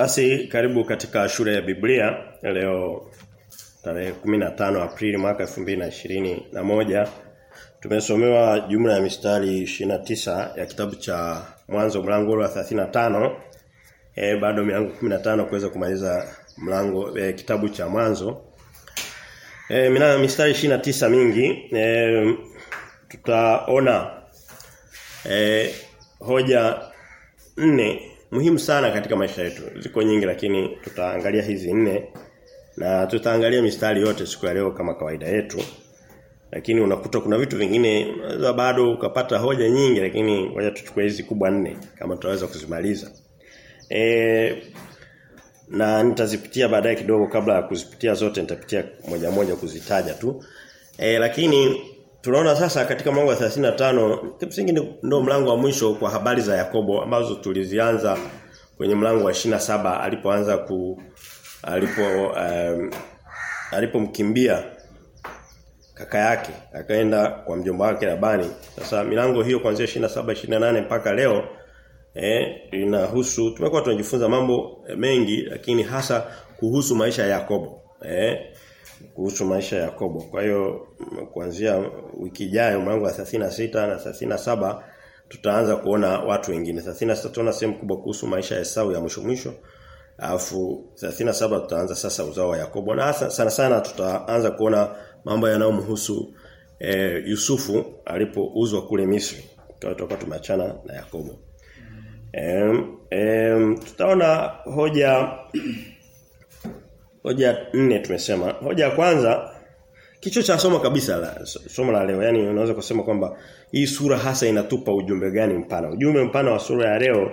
Basi karibu katika shule ya Biblia leo tarehe 15 Aprili mwaka 2021 tumesomewa jumla ya mistari 29 ya kitabu cha Mwanzo mlango wa 35 eh bado milango 15 kuweza kumaliza mlango e, kitabu cha Mwanzo. Eh mina mistari 29 mingi e, tutaona e, hoja nne muhimu sana katika maisha yetu. Ziko nyingi lakini tutaangalia hizi nne na tutaangalia mistari yote siku ya leo kama kawaida yetu. Lakini unakuta kuna vitu vingine bado ukapata hoja nyingi lakini ngoja tuchukue hizi kubwa nne kama tutaweza kuzimaliza. E, na nitazipitia baadaye kidogo kabla ya kuzipitia zote nitapitia moja moja kuzitaja tu. E, lakini tunaona sasa katika mlango wa 35 kimsingi ndio mlango wa mwisho kwa habari za Yakobo ambazo tulizianza kwenye mlango wa 27 alipoanza ku alipo um, alipomkimbia kaka yake akaenda kwa mjomba wake Labani. Sasa milango hiyo kuanzia 27 28 mpaka leo eh inahusu tumekuwa tunajifunza mambo mengi lakini hasa kuhusu maisha ya Yakobo. Eh kuhusu maisha ya Yakobo. Kwa hiyo kuanzia wiki ijayo mlango wa 36 na 37 tutaanza kuona watu wengine. 36 tutaona sehemu kubwa kuhusu maisha ya Esau ya mwisho mwisho. Alafu 37 tutaanza sasa uzao wa Yakobo. Na hasa sana sana tutaanza kuona mambo yanayomhusu e, Yusufu alipouzwa kule Misri. Tutakuwa tumeachana na Yakobo. Em, em, tutaona hoja Hoja nne tumesema. Hoja ya kwanza kichwa cha somo kabisa la somo la leo. Yaani unaweza kusema kwamba hii sura hasa inatupa ujumbe gani mpana. Ujumbe mpana wa sura ya leo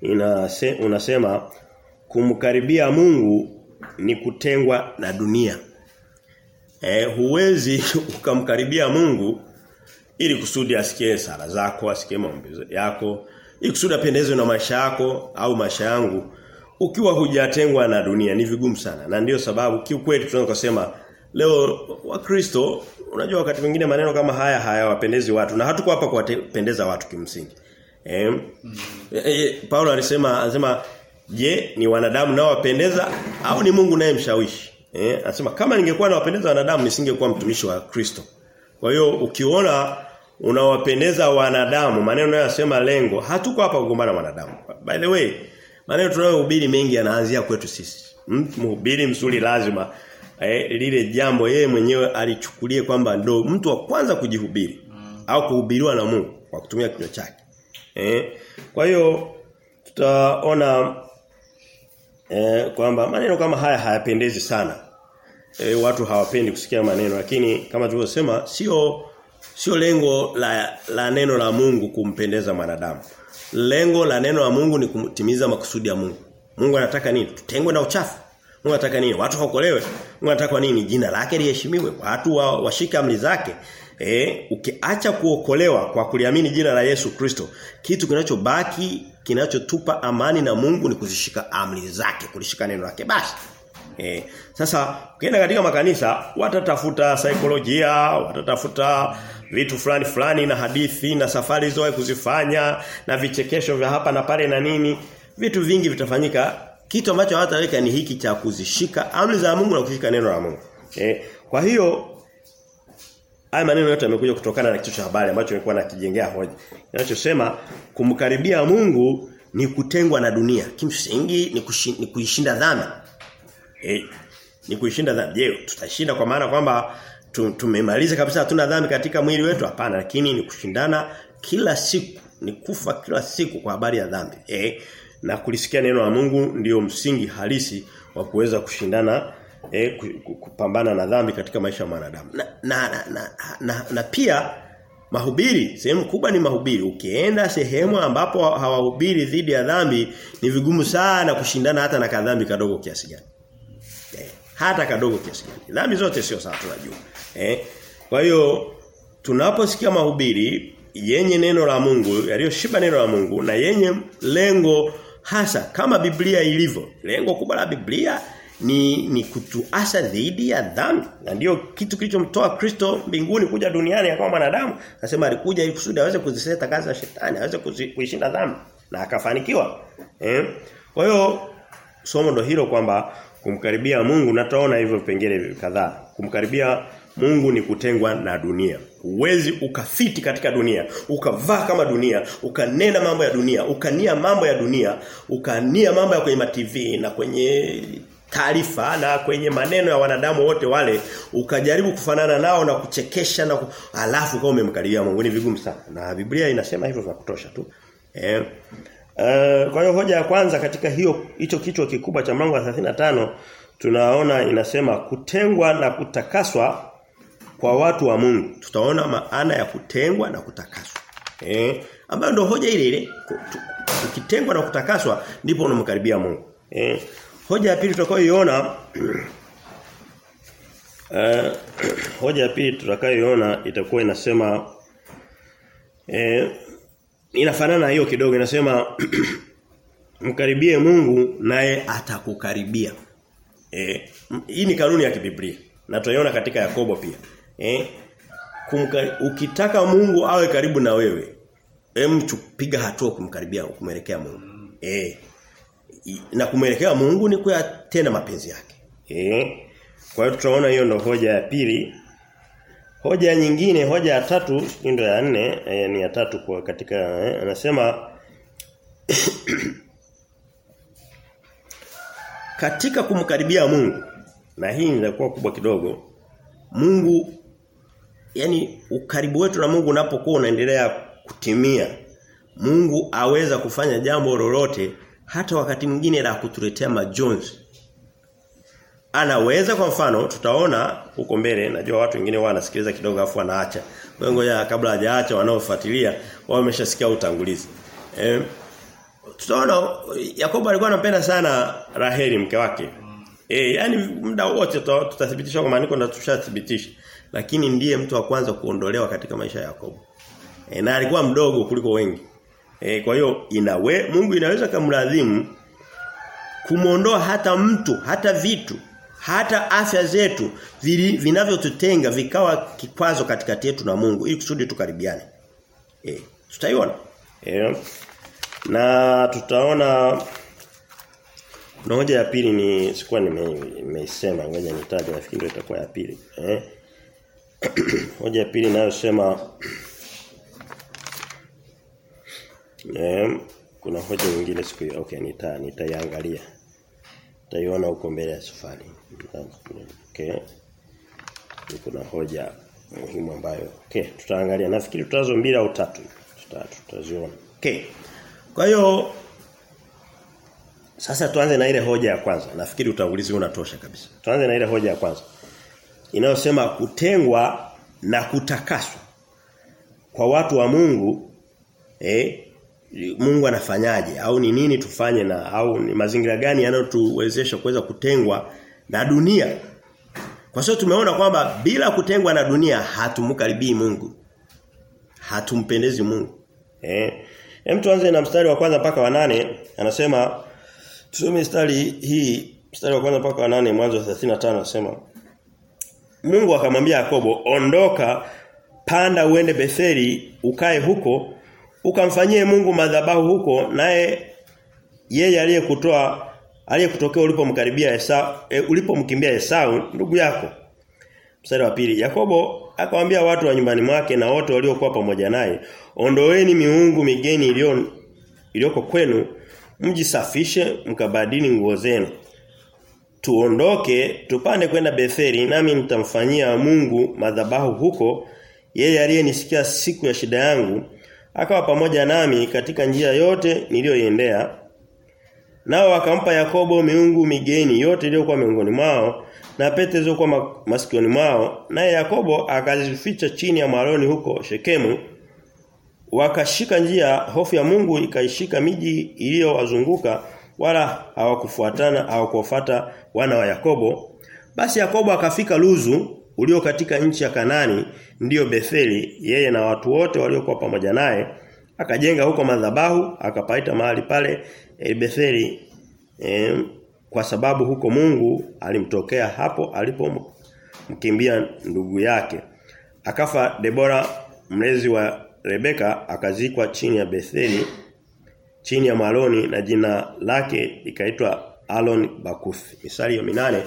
inase, unasema kumkaribia Mungu ni kutengwa na dunia. Eh huwezi ukamkaribia Mungu ili kusudi asikie sala zako, asikie maombi yako, ili kusudi apendezwe na maisha yako au maisha yangu ukiwa hujatengwa na dunia ni vigumu sana na ndiyo sababu kiukweli tunaweza kusema leo wakristo unajua wakati mwingine maneno kama haya hayawapendezi watu na hatuko hapa kuwapendeza watu kimsingi eh mm. -hmm. e, Paulo alisema anasema je ni wanadamu nao wapendeza au ni Mungu naye mshawishi eh anasema kama ningekuwa nawapendeza wanadamu nisingekuwa mtumishi wa Kristo kwa hiyo ukiona unawapendeza wanadamu maneno yanasema lengo hatuko hapa kugombana wanadamu by the way Maneno tunayohubiri mengi yanaanzia kwetu sisi. Mtu mhubiri mzuri lazima eh, lile jambo yeye mwenyewe alichukulie kwamba ndo mtu wa kwanza kujihubiri mm. au kuhubiriwa na Mungu kwa kutumia kinywa chake. Eh, kwa hiyo tutaona eh, kwamba maneno kama haya hayapendezi sana. Eh, watu hawapendi kusikia maneno lakini kama tulivyosema sio sio lengo la, la neno la Mungu kumpendeza mwanadamu. Lengo la neno la Mungu ni kutimiza makusudi ya Mungu. Mungu anataka nini? Tutengwe na uchafu. Mungu anataka nini? Watu waokolewe. Mungu anataka nini? Jina lake liheshimiwe. Watu wa, washike amri zake. Eh, ukiacha kuokolewa kwa kuliamini jina la Yesu Kristo, kitu kinachobaki kinachotupa amani na Mungu ni kuzishika amri zake, kulishika neno lake basi. Eh, sasa ukienda katika makanisa watatafuta saikolojia, watatafuta vitu fulani fulani na hadithi na safari zoe kuzifanya na vichekesho vya hapa na pale na nini vitu vingi vitafanyika. Kitu ambacho hawataweka ni hiki cha kuzishika amri za Mungu na kushika neno la Mungu. Eh, kwa hiyo haya maneno yote yamekuja kutokana na kichwa cha habari ambacho nilikuwa nakijengea hoja. Kinachosema kumkaribia Mungu ni kutengwa na dunia. Kimsingi ni, kushi, ni kuishinda dhana eh, ni kuishinda dhambi. Je tutashinda kwa maana kwamba tumemaliza kabisa hatuna dhambi katika mwili wetu? Hapana lakini ni kushindana kila siku ni kufa kila siku kwa habari ya dhambi. Eh na kulisikia neno la Mungu ndiyo msingi halisi wa kuweza kushindana eh, kupambana na dhambi katika maisha ya mwanadamu. Na na, na, na, na na pia mahubiri sehemu kubwa ni mahubiri. Ukienda sehemu ambapo hawahubiri dhidi ya dhambi ni vigumu sana kushindana hata na kadhambi kadogo kiasi gani. Eh, hata kadogo kiasi gani. Dhambi zote sio sawa tunajua Eh? Kwa hiyo tunaposikia mahubiri yenye neno la Mungu, yaliyoshiba neno la Mungu na yenye lengo hasa kama Biblia ilivyo. Lengo kubwa la Biblia ni ni kutuasa dhidi ya dhambi. Na ndiyo kitu kilichomtoa Kristo mbinguni kuja duniani kama mwanadamu. Anasema alikuja ili kusudi aweze kuziseta kazi za shetani, aweze kuishinda dhambi na akafanikiwa. Eh? Kwa hiyo somo ndo hilo kwamba kumkaribia Mungu na tutaona hivyo pengine kadhaa. Kumkaribia Mungu ni kutengwa na dunia. uwezi ukafiti katika dunia, ukavaa kama dunia, ukanena mambo ya dunia, ukania mambo ya dunia, ukania mambo ya kwenye TV na kwenye taarifa na kwenye maneno ya wanadamu wote wale ukajaribu kufanana nao na kuchekesha na alafu kama umemkaribia Mungu ni vigumu sana. Na Biblia inasema hivyo vya kutosha tu. Eh Uh, kwa hiyo hoja ya kwanza katika hiyo hicho kichwa kikubwa cha mlango wa 35 tunaona inasema kutengwa na kutakaswa kwa watu wa Mungu. Tutaona maana ya kutengwa na kutakaswa. Eh, ambayo ndio hoja ile ile. Ukitengwa na kutakaswa ndipo unamkaribia Mungu. Eh, hoja ya pili tutakayoiona eh, hoja ya pili tutakayoiona itakuwa inasema eh inafanana hiyo kidogo inasema mkaribie Mungu naye atakukaribia. Eh, hii ni kanuni ya kibiblia. Na tunaiona katika Yakobo pia. Eh, kumka, ukitaka Mungu awe karibu na wewe, hem piga hatua kumkaribia kumwelekea Mungu. Eh, na kumwelekea Mungu ni kuyatenda mapenzi yake. Eh, kwa hiyo tutaona hiyo ndo hoja ya pili Hoja nyingine, hoja ya tatu, ndio ya nne, eh, ni ya tatu kwa katika eh, anasema katika kumkaribia Mungu na hii inakuwa kubwa kidogo. Mungu yani ukaribu wetu na Mungu unapokuwa unaendelea kutimia Mungu aweza kufanya jambo lolote hata wakati mwingine la kutuletea majonzi. Anaweza kwa mfano tutaona huko mbele najua watu wengine wanasikiliza kidogo afu wanaacha. Ngoja kabla hajaacha wanaofuatilia wao wameshasikia utangulizi. Eh tutaona Yakobo alikuwa anampenda sana Raheli mke wake. Eh yani muda wote tutathibitisha kwa maandiko na tushathibitisha lakini ndiye mtu wa kwanza kuondolewa katika maisha ya Yakobo e, na alikuwa mdogo kuliko wengi e, kwa hiyo inawe Mungu inaweza kumradhimu kumuondoa hata mtu hata vitu hata afya zetu vinavyotutenga vikawa kikwazo katikati yetu na Mungu ili kusudi tukaribiane. Eh, tutaiona. Eh. Na tutaona na hoja ya pili ni sikuwa nimeisema ngoja nitaje nafikiri itakuwa ya pili. Eh. hoja ya pili inayosema eh, kuna hoja nyingine siku hiyo. Okay, nita nitaiangalia. Nitaiona huko mbele ya safari. Okay. Kuna hoja muhimu ambayo okay, tutaangalia. Nafikiri tutazo mbili au tatu. Tuta, tutaziona. Okay. Kwa hiyo sasa tuanze na ile hoja ya kwanza. Nafikiri utangulizi unatosha kabisa. Tuanze na ile hoja ya kwanza. Inayosema kutengwa na kutakaswa kwa watu wa Mungu eh Mungu anafanyaje au ni nini tufanye na au ni mazingira gani yanayotuwezesha kuweza kutengwa na dunia. Kwa sababu tumeona kwamba bila kutengwa na dunia hatumkaribii Mungu. Hatumpendezi Mungu. Eh. Hem tuanze na mstari wa kwanza mpaka wa nane anasema tusome mstari hii mstari wa kwanza mpaka wa nane mwanzo 35 anasema Mungu akamwambia Yakobo ondoka panda uende Betheli ukae huko ukamfanyie Mungu madhabahu huko naye yeye aliyekutoa aliyekutokea ulipomkaribia Esau e, ulipomkimbia Esau ndugu yako. Mstari wa pili Yakobo akamwambia watu wa nyumbani mwake na wote waliokuwa pamoja naye ondoeni miungu migeni iliyo iliyoko kwenu mjisafishe mkabadili nguo zenu tuondoke tupande kwenda Betheli nami nitamfanyia Mungu madhabahu huko. Yeye aliyenisikia siku ya shida yangu akawa pamoja nami katika njia yote niliyoiendea. Nao akampa Yakobo miungu migeni yote iliyokuwa miongoni mwao na pete zilizokuwa masikioni mwao. Naye Yakobo akazificha chini ya maroni huko Shekemu. Wakashika njia hofu ya Mungu ikaishika miji iliyowazunguka wala hawakufuatana hawakufuata wana wa Yakobo. Basi Yakobo akafika Luzu ulio katika nchi ya Kanani ndiyo Betheli yeye na watu wote waliokuwa pamoja naye. Akajenga huko madhabahu akapaita mahali pale e, Betheli e, kwa sababu huko Mungu alimtokea hapo alipomkimbia ndugu yake. Akafa Debora mlezi wa Rebeka akazikwa chini ya Betheli chini ya Maloni na jina lake likaitwa Alon Bakuth. Misali hiyo minane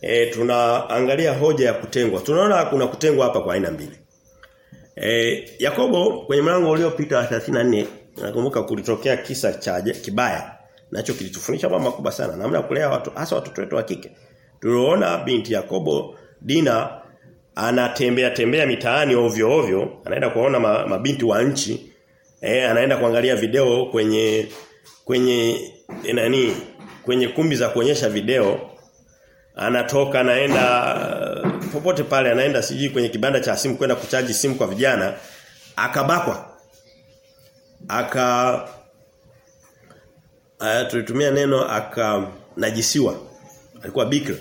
e, tunaangalia hoja ya kutengwa. Tunaona kuna kutengwa hapa kwa aina mbili. E, Yakobo kwenye mlango uliopita wa 34 nakumbuka kulitokea kisa cha kibaya nacho kilitufundisha mambo makubwa sana namna kulea watu hasa watoto wetu wa kike. Tuliona binti Yakobo Dina anatembea tembea mitaani ovyo ovyo, anaenda kuona mabinti wa nchi. Eh, anaenda kuangalia video kwenye kwenye nani? Kwenye kumbi za kuonyesha video. Anatoka anaenda popote pale anaenda siji kwenye kibanda cha simu kwenda kuchaji simu kwa vijana akabakwa aka uh, tulitumia neno akanajisiwa alikuwa bikra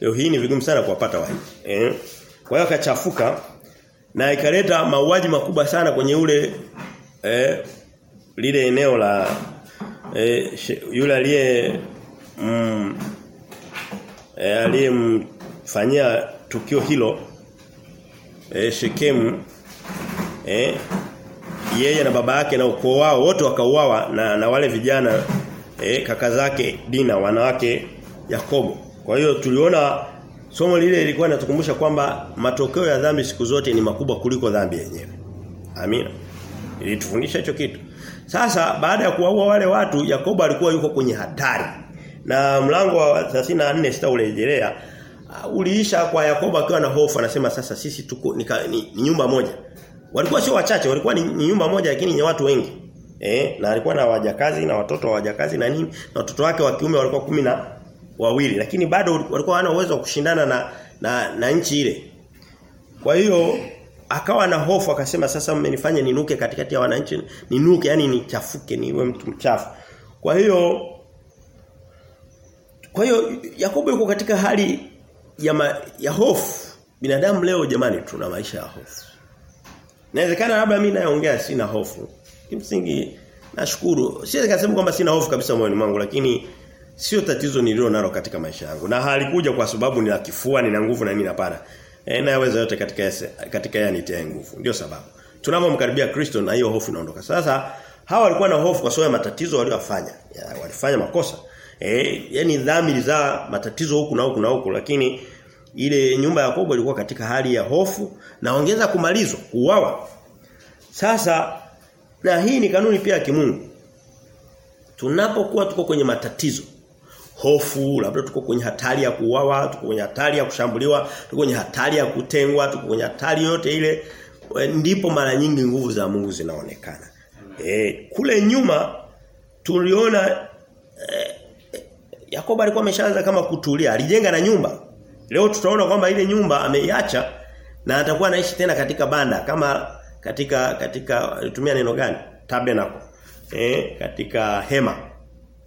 leo hii ni vigumu sana kuwapata wale eh kwa hiyo akachafuka na ikaleta mauaji makubwa sana kwenye ule eh, lile eneo la eh, yule aliye mm, eh, aliyemfanyia tukio hilo eh, Shekemu eh, yeye na baba yake na ukoo wao wote wakauawa na, na wale vijana eh, kaka zake Dina wanawake Yakobo. Kwa hiyo tuliona somo lile lilikuwa linatukumbusha kwamba matokeo ya dhambi siku zote ni makubwa kuliko dhambi yenyewe. Amina. Ilitufundisha hicho kitu. Sasa baada ya kuwaua wale watu Yakobo alikuwa yuko kwenye hatari. Na mlango wa 34 sitaurejelea uh, uliisha kwa Yakobo akiwa na hofu anasema sasa sisi tuko ni, ni, ni nyumba moja. Walikuwa sio wachache, walikuwa ni, ni nyumba moja lakini ni watu wengi. Eh, na alikuwa na wajakazi na watoto wa wajakazi na nini? Na watoto wake wa kiume walikuwa kumi na wawili lakini bado walikuwa hawana uwezo wa kushindana na na, na nchi ile. Kwa hiyo akawa na hofu akasema sasa mmenifanya ninuke katikati ya wananchi ninuke yani nichafuke niwe mtu mchafu. Kwa hiyo kwa hiyo Yakobo yuko katika hali ya ma, ya hofu. Binadamu leo jamani tuna maisha ya hofu. Inawezekana labda mimi naongea sina hofu. Kimsingi nashukuru. Siwezi kusema kwamba sina hofu kabisa moyoni mwangu lakini sio tatizo nililo nalo katika maisha yangu. Na halikuja kwa sababu nina kifua, nina nguvu na nini hapana. E, naweza yote katika katika yanitia nguvu. Ndio sababu. Tunapomkaribia Kristo na hiyo hofu inaondoka. Sasa hawa walikuwa na hofu kwa sababu ya matatizo waliyofanya. Ya, walifanya makosa. Eh, yani dhamiri za matatizo huku na huku na huku lakini ile nyumba ya Yakobo ilikuwa katika hali ya hofu na ongeza kumalizwa, kuuawa. Sasa na hii ni kanuni pia ya kimungu. Tunapokuwa tuko kwenye matatizo, hofu, labda tuko kwenye hatari ya kuuawa, tuko kwenye hatari ya kushambuliwa, tuko kwenye hatari ya kutengwa, tuko kwenye hatari yote ile ndipo mara nyingi nguvu za Mungu zinaonekana. E, kule nyuma tuliona e, Yakobo alikuwa ameshaanza kama kutulia, alijenga na nyumba. Leo tutaona kwamba ile nyumba ameiacha na atakuwa anaishi tena katika banda kama katika katika alitumia neno gani? Tabernacle. Eh, katika hema.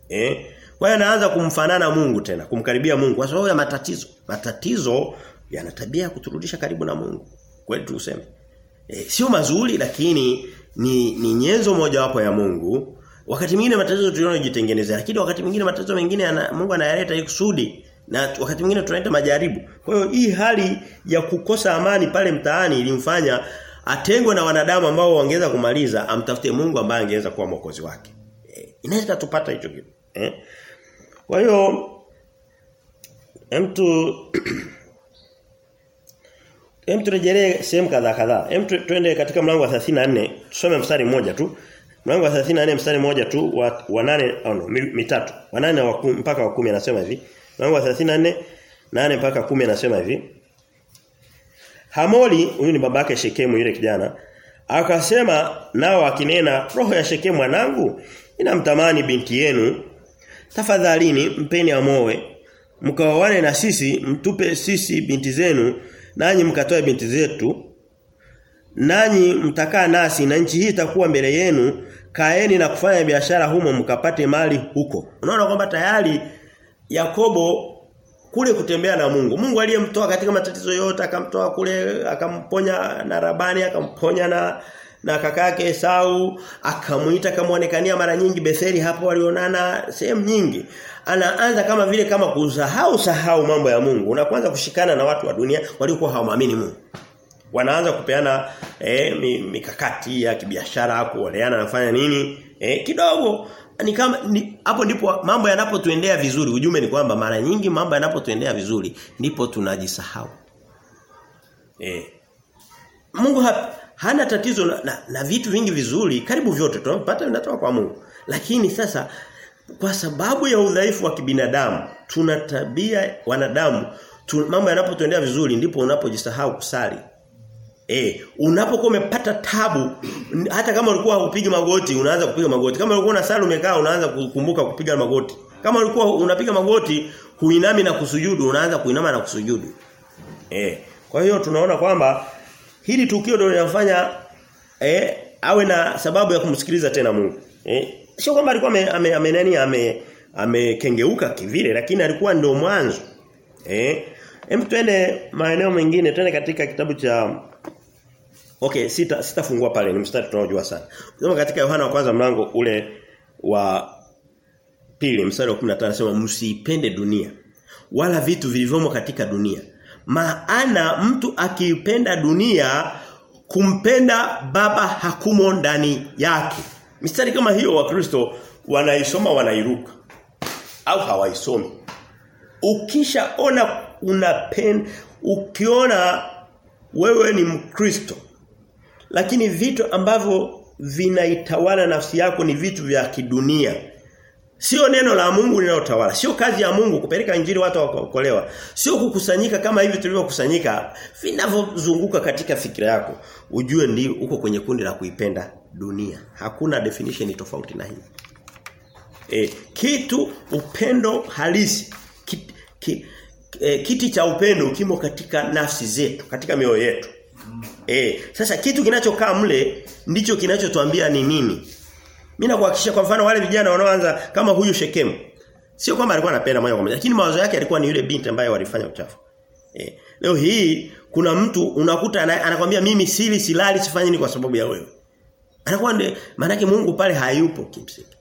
Eh? Kwa hiyo anaanza kumfanana Mungu tena, kumkaribia Mungu kwa sababu ya matatizo. Matatizo yana tabia ya kuturudisha karibu na Mungu. Kweli tuseme. E, sio mazuri lakini ni ni nyenzo mojawapo ya Mungu. Wakati mwingine matatizo tunayojitengenezea, jitengenezea, lakini wakati mwingine matatizo mengine ana, Mungu anayaleta ili kusudi na wakati mwingine tunaita majaribu. Kwa hiyo hii hali ya kukosa amani pale mtaani ilimfanya atengwe na wanadamu ambao wangeweza kumaliza amtafute Mungu ambaye angeweza kuwa mwokozi wake. E, inaweza tupata hicho kitu. Eh? Kwa hiyo mtu Hem turejelee sehemu kadhaa kadhaa. Hem tuende katika mlango wa 34, tusome mstari mmoja tu. Mlango wa 34 mstari mmoja tu wa, wa nane au no, mitatu. Wa nane wa kum, mpaka wa 10 anasema hivi. Mlango wa 34 nane mpaka 10 anasema hivi. Hamoli huyu ni babake Shekemu yule kijana akasema nao akinena roho ya Shekemu mwanangu inamtamani binti yenu tafadhalini mpeni amoe mkaoane na sisi mtupe sisi binti zenu nanyi mkatoe binti zetu. Nanyi mtakaa nasi na nchi hii itakuwa mbele yenu. Kaeni na kufanya biashara humo mkapate mali huko. Unaona kwamba tayari Yakobo kule kutembea na Mungu. Mungu aliyemtoa katika matatizo yote akamtoa kule akamponya na Rabani akamponya na na kaka yake Esau akamuita akamwonekania mara nyingi Betheli hapo walionana sehemu nyingi anaanza kama vile kama kusahau sahau mambo ya Mungu na kuanza kushikana na watu wa dunia waliokuwa hawamwamini Mungu wanaanza kupeana eh, mikakati ya kibiashara kuoleana nafanya nini eh, kidogo ni kama ni, hapo ndipo mambo yanapotuendea vizuri. Ujumbe ni kwamba mara nyingi mambo yanapotuendea vizuri ndipo tunajisahau. Eh. Mungu ha, hana tatizo na, na, na vitu vingi vizuri, karibu vyote tunapata vinatoka kwa Mungu. Lakini sasa kwa sababu ya udhaifu wa kibinadamu, tuna tabia wanadamu, tu, mambo yanapotendea vizuri ndipo unapojisahau kusali. Eh, unapokuwa umepata tabu hata kama ulikuwa hupigi magoti unaanza kupiga magoti. Kama ulikuwa unasali umekaa unaanza kukumbuka kupiga magoti. Kama ulikuwa unapiga magoti huinami na kusujudu unaanza kuinama na kusujudu. Eh, kwa hiyo tunaona kwamba hili tukio ndio linafanya eh awe na sababu ya kumsikiliza tena Mungu. Eh, sio kwamba alikuwa ame, ame, ame nani ame amekengeuka kivile lakini alikuwa ndio mwanzo. Eh, hem twende maeneo mengine twende katika kitabu cha Okay, sita sitafungua pale ni mstari tunaojua sana. Kama katika Yohana wa kwanza mlango ule wa pili mstari wa 15 anasema msiipende dunia wala vitu vilivyomo katika dunia. Maana mtu akiipenda dunia kumpenda baba hakumo ndani yake. Mistari kama hiyo wa Kristo wanaisoma wanairuka au hawaisomi. Ukishaona unapenda ukiona wewe ni Mkristo lakini vitu ambavyo vinaitawala nafsi yako ni vitu vya kidunia. Sio neno la Mungu linalotawala. Sio kazi ya Mungu kupeleka injili watu wakaokolewa. Sio kukusanyika kama hivi tulivyokusanyika vinavyozunguka katika fikira yako. Ujue ndi uko kwenye kundi la kuipenda dunia. Hakuna definition tofauti na hii. E, kitu upendo halisi kit, ki, e, kiti cha upendo kimo katika nafsi zetu, katika mioyo yetu. E, sasa kitu kinachokaa mle ndicho kinachotuambia ni nini. Mimi nakuhakikishia kwa mfano wale vijana wanaoanza kama huyu Shekemu. Sio kwamba alikuwa anapenda moja kwa moja, lakini mawazo yake alikuwa ni yule binti ambaye walifanya uchafu. Eh, leo hii kuna mtu unakuta anakwambia mimi sili silali sifanyi ni kwa sababu ya wewe. Anakuwa maana Mungu pale hayupo kimsingi.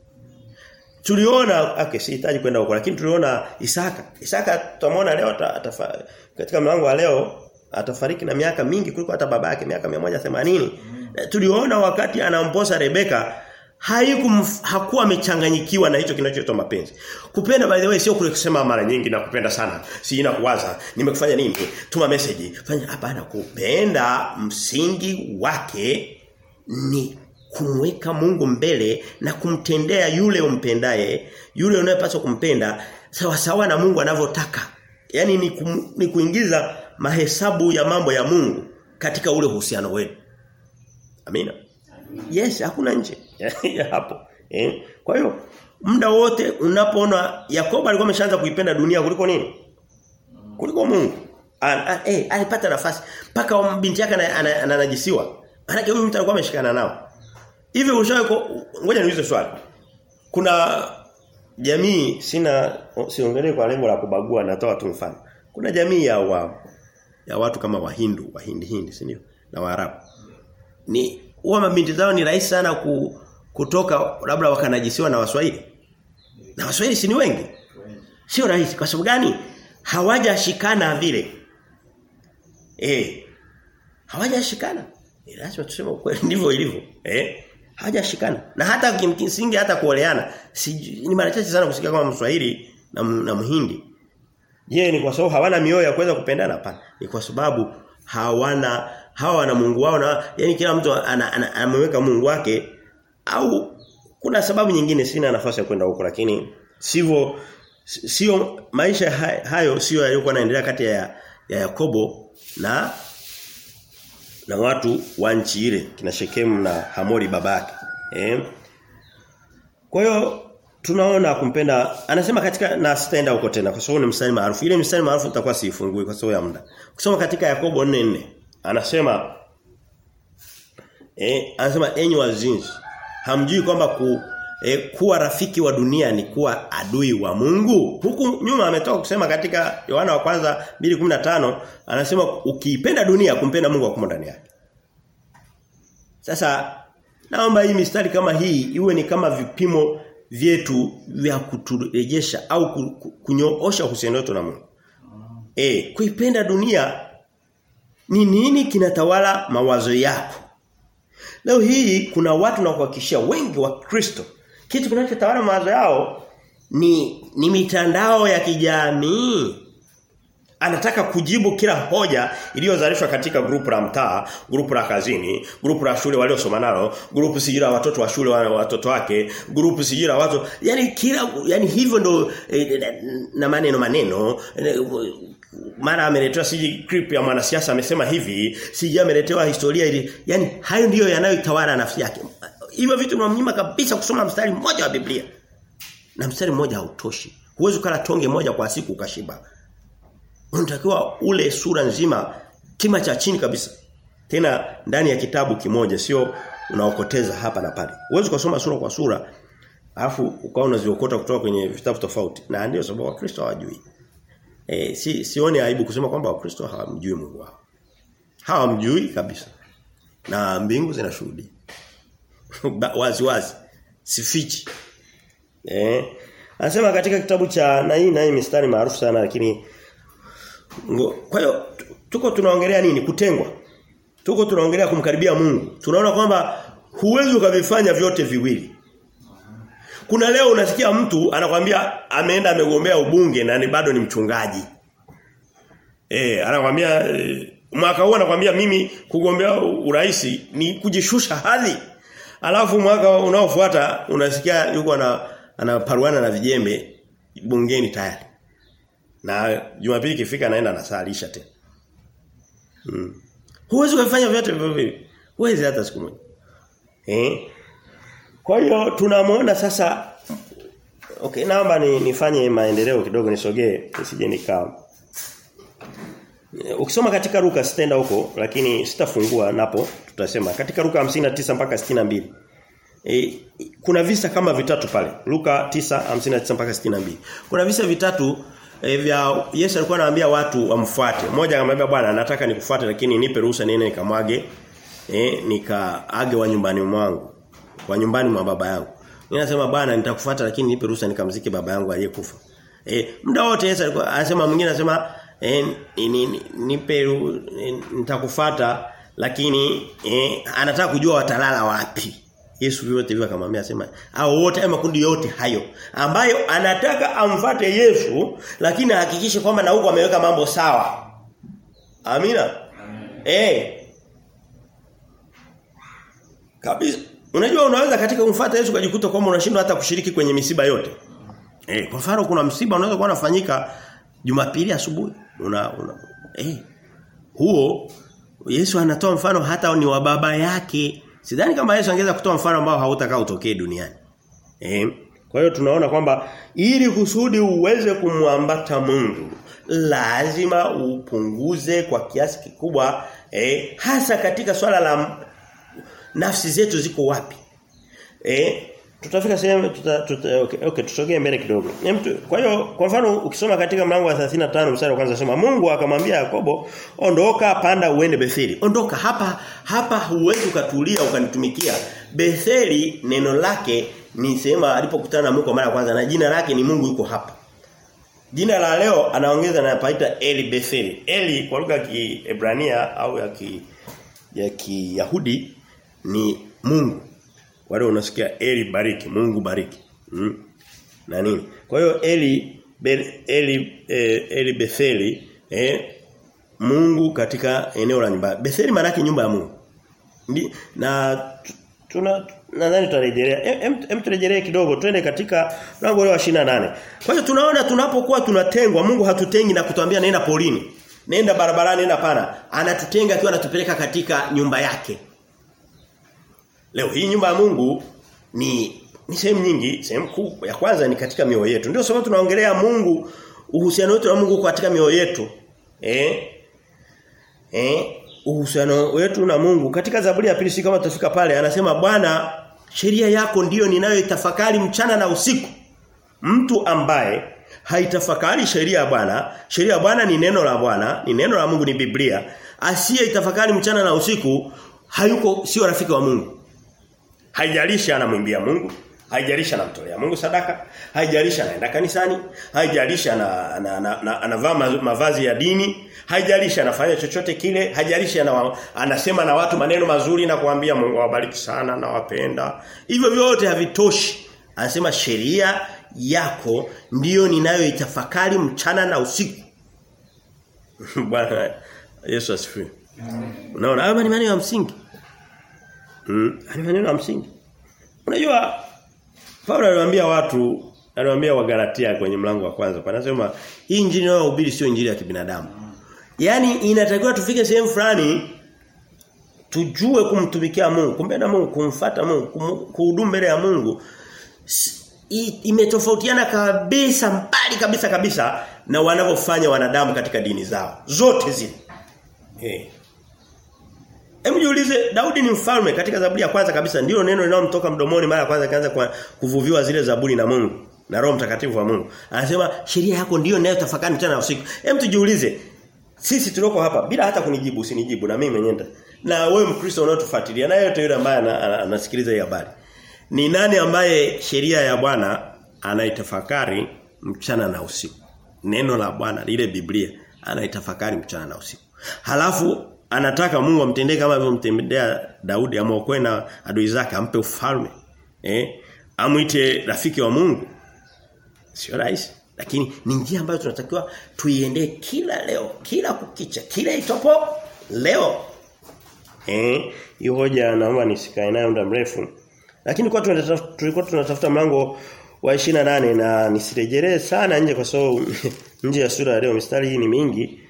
Tuliona okay sihitaji kwenda huko lakini tuliona Isaka. Isaka tutamwona leo atafa, katika mlango wa leo atafariki na miaka mingi kuliko hata babake miaka 180. Mm. Tuliona wakati anamposa Rebeka haikum hakuwa amechanganyikiwa na hicho kinachoitwa mapenzi. Kupenda by the way sio kule kusema mara nyingi na kupenda sana. Si kuwaza nimekufanya nini? Tuma message. Fanya hapana kupenda msingi wake ni kumweka Mungu mbele na kumtendea yule umpendaye, yule unayepaswa kumpenda sawa sawa na Mungu anavyotaka. Yaani ni, kum, ni kuingiza mahesabu ya mambo ya Mungu katika ule uhusiano wenu. Amina. Yes, hakuna nje ya hapo. Eh? Kwa hiyo muda wote unapoona Yakobo alikuwa ameshaanza kuipenda dunia kuliko nini? Kuliko Mungu. Eh, alipata nafasi mpaka binti yake ananajisiwa. Maana huyu mtu alikuwa ameshikana nao. Hivi ushawahi ngoja niulize swali. Kuna jamii sina siongelee kwa lengo la kubagua natoa tu mfano. Kuna jamii ya wa, ya watu kama Wahindu, Wahindi Hindi, si? Na Waarabu. Ni huwa mabinti zao ni rahisi sana ku, kutoka labda wakanajisiwa na Waswahili. Na Waswahili si ni wengi? Sio rahisi kwa sababu gani? Hawajashikana vile. Eh. Hawajashikana. Ni lazima tuseme ukweli ndivyo ilivyo. Eh? Hawajashikana. Na hata kimsingi hata kuoleana si, ni mara chache sana kusikia kama Mswahili na, na Mhindi Je, ni kwa sababu hawana mioyo ya kuweza kupendana hapana. Ni kwa sababu hawana hawa wana Mungu wao na yani kila mtu ana, ana, Mungu wake au kuna sababu nyingine sina nafasi ya kwenda huko lakini sivyo sio maisha hayo sio yaliokuwa yanaendelea kati ya, ya Yakobo na na watu wa nchi ile kina Shekemu na Hamori babake. Eh? Kwa hiyo tunaona kumpenda anasema katika na sitaenda huko tena kwa sababu ni mstari maarufu ile mstari maarufu nitakuwa siifungui kwa sababu ya muda kusoma katika Yakobo 4:4 anasema eh anasema enyi wazinzi hamjui kwamba ku e, kuwa rafiki wa dunia ni kuwa adui wa Mungu huku nyuma ametoka kusema katika Yohana wa kwanza 2:15 anasema ukiipenda dunia kumpenda Mungu akumo ndani yake sasa naomba hii mistari kama hii iwe ni kama vipimo vyetu vya kuturejesha au kunyoosha uhusiano wetu na Mungu. Eh, kuipenda dunia ni nini kinatawala mawazo yako? Leo hii kuna watu na kuhakikishia wengi wa Kristo. Kitu kinachotawala mawazo yao ni ni mitandao ya kijamii. Anataka kujibu kila hoja iliyozalishwa katika grupu la mtaa, grupu la kazini, grupu la shule waliosoma nalo, grupu sijira watoto wa shule wale watoto wake, grupu sijira watu. Yani kila yani hivyo ndo eh, na maneno maneno eh, mara ameletewa siji clip ya mwanasiasa amesema hivi, siji ameletewa historia ili yani hayo ndiyo yanayotawala nafsi yake. Hivyo vitu mnamnyima kabisa kusoma mstari mmoja wa Biblia. Na mstari mmoja hautoshi. Huwezi kula tonge moja kwa siku ukashiba. Unatakiwa ule sura nzima kima cha chini kabisa. Tena ndani ya kitabu kimoja sio unaokoteza hapa na pale. Huwezi kusoma sura kwa sura alafu ukawa unaziokota kutoka kwenye vitabu tofauti. Na ndio sababu Wakristo hawajui. E, si sioni aibu kusema kwamba Wakristo hawamjui Mungu wao. Hawamjui kabisa. Na mbingu zinashuhudia. wazi wazi. Sifichi. Eh. Anasema katika kitabu cha na hii na hii mistari maarufu sana lakini kwa hiyo tuko tunaongelea nini? Kutengwa. Tuko tunaongelea kumkaribia Mungu. Tunaona kwamba huwezi ukavifanya vyote viwili. Kuna leo unasikia mtu anakwambia ameenda amegombea ubunge na ni bado ni mchungaji. Eh, anakwambia e, mwaka huu anakwambia mimi kugombea urais ni kujishusha hadhi. Alafu mwaka unaofuata unasikia yuko ana anaparuana na vijembe bungeni tayari. Na Jumapili kifika anaenda anasalisha tena. Hmm. Huwezi kufanya vyote vivyo. Huwezi hata siku moja. Eh? Kwa hiyo tunamuona sasa Okay, naomba ni, nifanye maendeleo kidogo nisogee nisije nikaa. Ukisoma katika Luka sitaenda huko lakini sitafungua napo tutasema katika Luka 59 mpaka 62. E, kuna visa kama vitatu pale. Luka 9:59 mpaka 62. Kuna visa vitatu e, vya Yesu alikuwa anawaambia watu wamfuate. Mmoja akamwambia bwana nataka nikufuate lakini nipe ruhusa niende nikamwage eh nikaage wa nyumbani mwangu. Kwa nyumbani mwa baba yangu. Mimi nasema bwana nitakufuata lakini nipe ruhusa nikamzike baba yangu aliyekufa. Eh muda wote Yesu alikuwa anasema mwingine anasema eh nipe nitakufuata lakini eh, anataka kujua watalala wapi. Yesu vyote hivyo akamwambia sema au wote ama kundi yote hayo ambayo anataka amfate Yesu lakini ahakikishe kwamba na huko ameweka mambo sawa. Amina. Amen. Eh. Kabisa. Unajua unaweza katika kumfuata Yesu kujikuta kwamba unashindwa hata kushiriki kwenye misiba yote. Eh, kwa mfano kuna msiba unaweza kuwa unafanyika Jumapili asubuhi. Una, una eh huo Yesu anatoa mfano hata ni wa baba yake. Sidhani kama Yesu angeweza kutoa mfano ambao hautakaa utokee duniani. Eh? Kwa hiyo tunaona kwamba ili kusudi uweze kumwambata Mungu lazima upunguze kwa kiasi kikubwa eh, hasa katika swala la nafsi zetu ziko wapi. Eh tutafika sehemu tuta, tuta okay, okay tusogee mbele kidogo. Kwa hiyo kwa mfano ukisoma katika mlango wa 35 mstari wa kwanza sema Mungu akamwambia Yakobo ondoka panda uende Betheli. Ondoka hapa hapa huwezi ukatulia ukanitumikia. Betheli neno lake ni sema alipokutana na Mungu kwa mara ya kwanza na jina lake ni Mungu yuko hapa. Jina la leo anaongeza na paita Eli Betheli. Eli kwa lugha ya Kiebrania au ya ki ya Kiyahudi ni Mungu wale unasikia Eli bariki, Mungu bariki. Hmm? Na nini? Kwa hiyo Eli Be, Eli eh, Eli Betheli eh, Mungu katika eneo la nyumba. Betheli maana yake nyumba ya Mungu. Ndi, na tuna nadhani tutarejelea hem em, turejelee kidogo twende katika mlango wa 28. Kwa hiyo tunaona tunapokuwa tunatengwa Mungu hatutengi na kutuambia nenda polini. Nenda barabarani nenda pana. Anatutenga akiwa anatupeleka katika nyumba yake. Leo hii nyumba ya Mungu ni ni sehemu nyingi, sehemu kuu ya kwanza ni katika mioyo yetu. Ndio sababu tunaongelea Mungu, uhusiano wetu na Mungu katika mioyo yetu. Eh? Eh? Uhusiano wetu na Mungu katika Zaburi ya pili kama tutafika pale anasema Bwana sheria yako ndiyo ninayoitafakari mchana na usiku. Mtu ambaye haitafakari sheria ya Bwana, sheria ya Bwana ni neno la Bwana, ni neno la Mungu ni Biblia, asiye itafakari mchana na usiku hayuko sio rafiki wa Mungu. Haijalishi anamwimbia Mungu, haijalishi anamtolea Mungu sadaka, haijalishi anaenda kanisani, haijalishi ana, ana, ana, ana, anavaa mavazi ya dini, haijalishi anafanya chochote kile, haijalishi ana, anasema na watu maneno mazuri na kuambia Mungu awabariki sana na wapenda. Hivyo vyote havitoshi. Anasema sheria yako ndiyo ninayoitafakari mchana na usiku. Bwana Yesu asifiwe. Unaona haya ni maneno ya msingi. Mm, ni maneno ya msingi. Unajua Paulo aliwaambia watu aliwaambia Wagalatia kwenye mlango wa kwanza panasema hii injili inayohubiri sio injili ya kibinadamu. Yaani inatakiwa tufike sehemu fulani tujue kumtumikia Mungu, kumpenda Mungu, kumfata Mungu, kuhudumu mbele ya Mungu. Imetofautiana kabisa mbali kabisa kabisa na wanavyofanya wanadamu katika dini zao. Zote zile. Eh. Hebu jiulize Daudi ni mfalme katika Zaburi ya kwanza kabisa ndio neno linalomtoka mdomoni mara ya kwanza kaanza kwa kuvuviwa zile Zaburi na Mungu na Roho Mtakatifu wa Mungu. Anasema sheria yako ndio ninayotafakari tena usiku. Hebu tujiulize sisi tulioko hapa bila hata kunijibu usinijibu na mimi mwenyewe na wewe Mkristo unayotufuatilia na yote yule ambaye anasikiliza hii habari. Ni nani ambaye sheria ya Bwana anaitafakari mchana na usiku? Neno la Bwana lile Biblia anaitafakari mchana na usiku. Halafu anataka Mungu amtendee kama alivyomtendea Daudi amuokoe na adui zake ampe ufalme. Eh? Amuite rafiki wa Mungu. Sio rahisi lakini ni njia ambayo tunatakiwa tuiendee kila leo, kila kukicha, kila itopo leo. Eh, hiyo hoja naomba nisikae nayo muda mrefu. Lakini kwa tulikuwa tunatafuta mlango wa 28 na nisirejelee sana nje kwa sababu nje ya sura ya leo mistari hii ni mingi.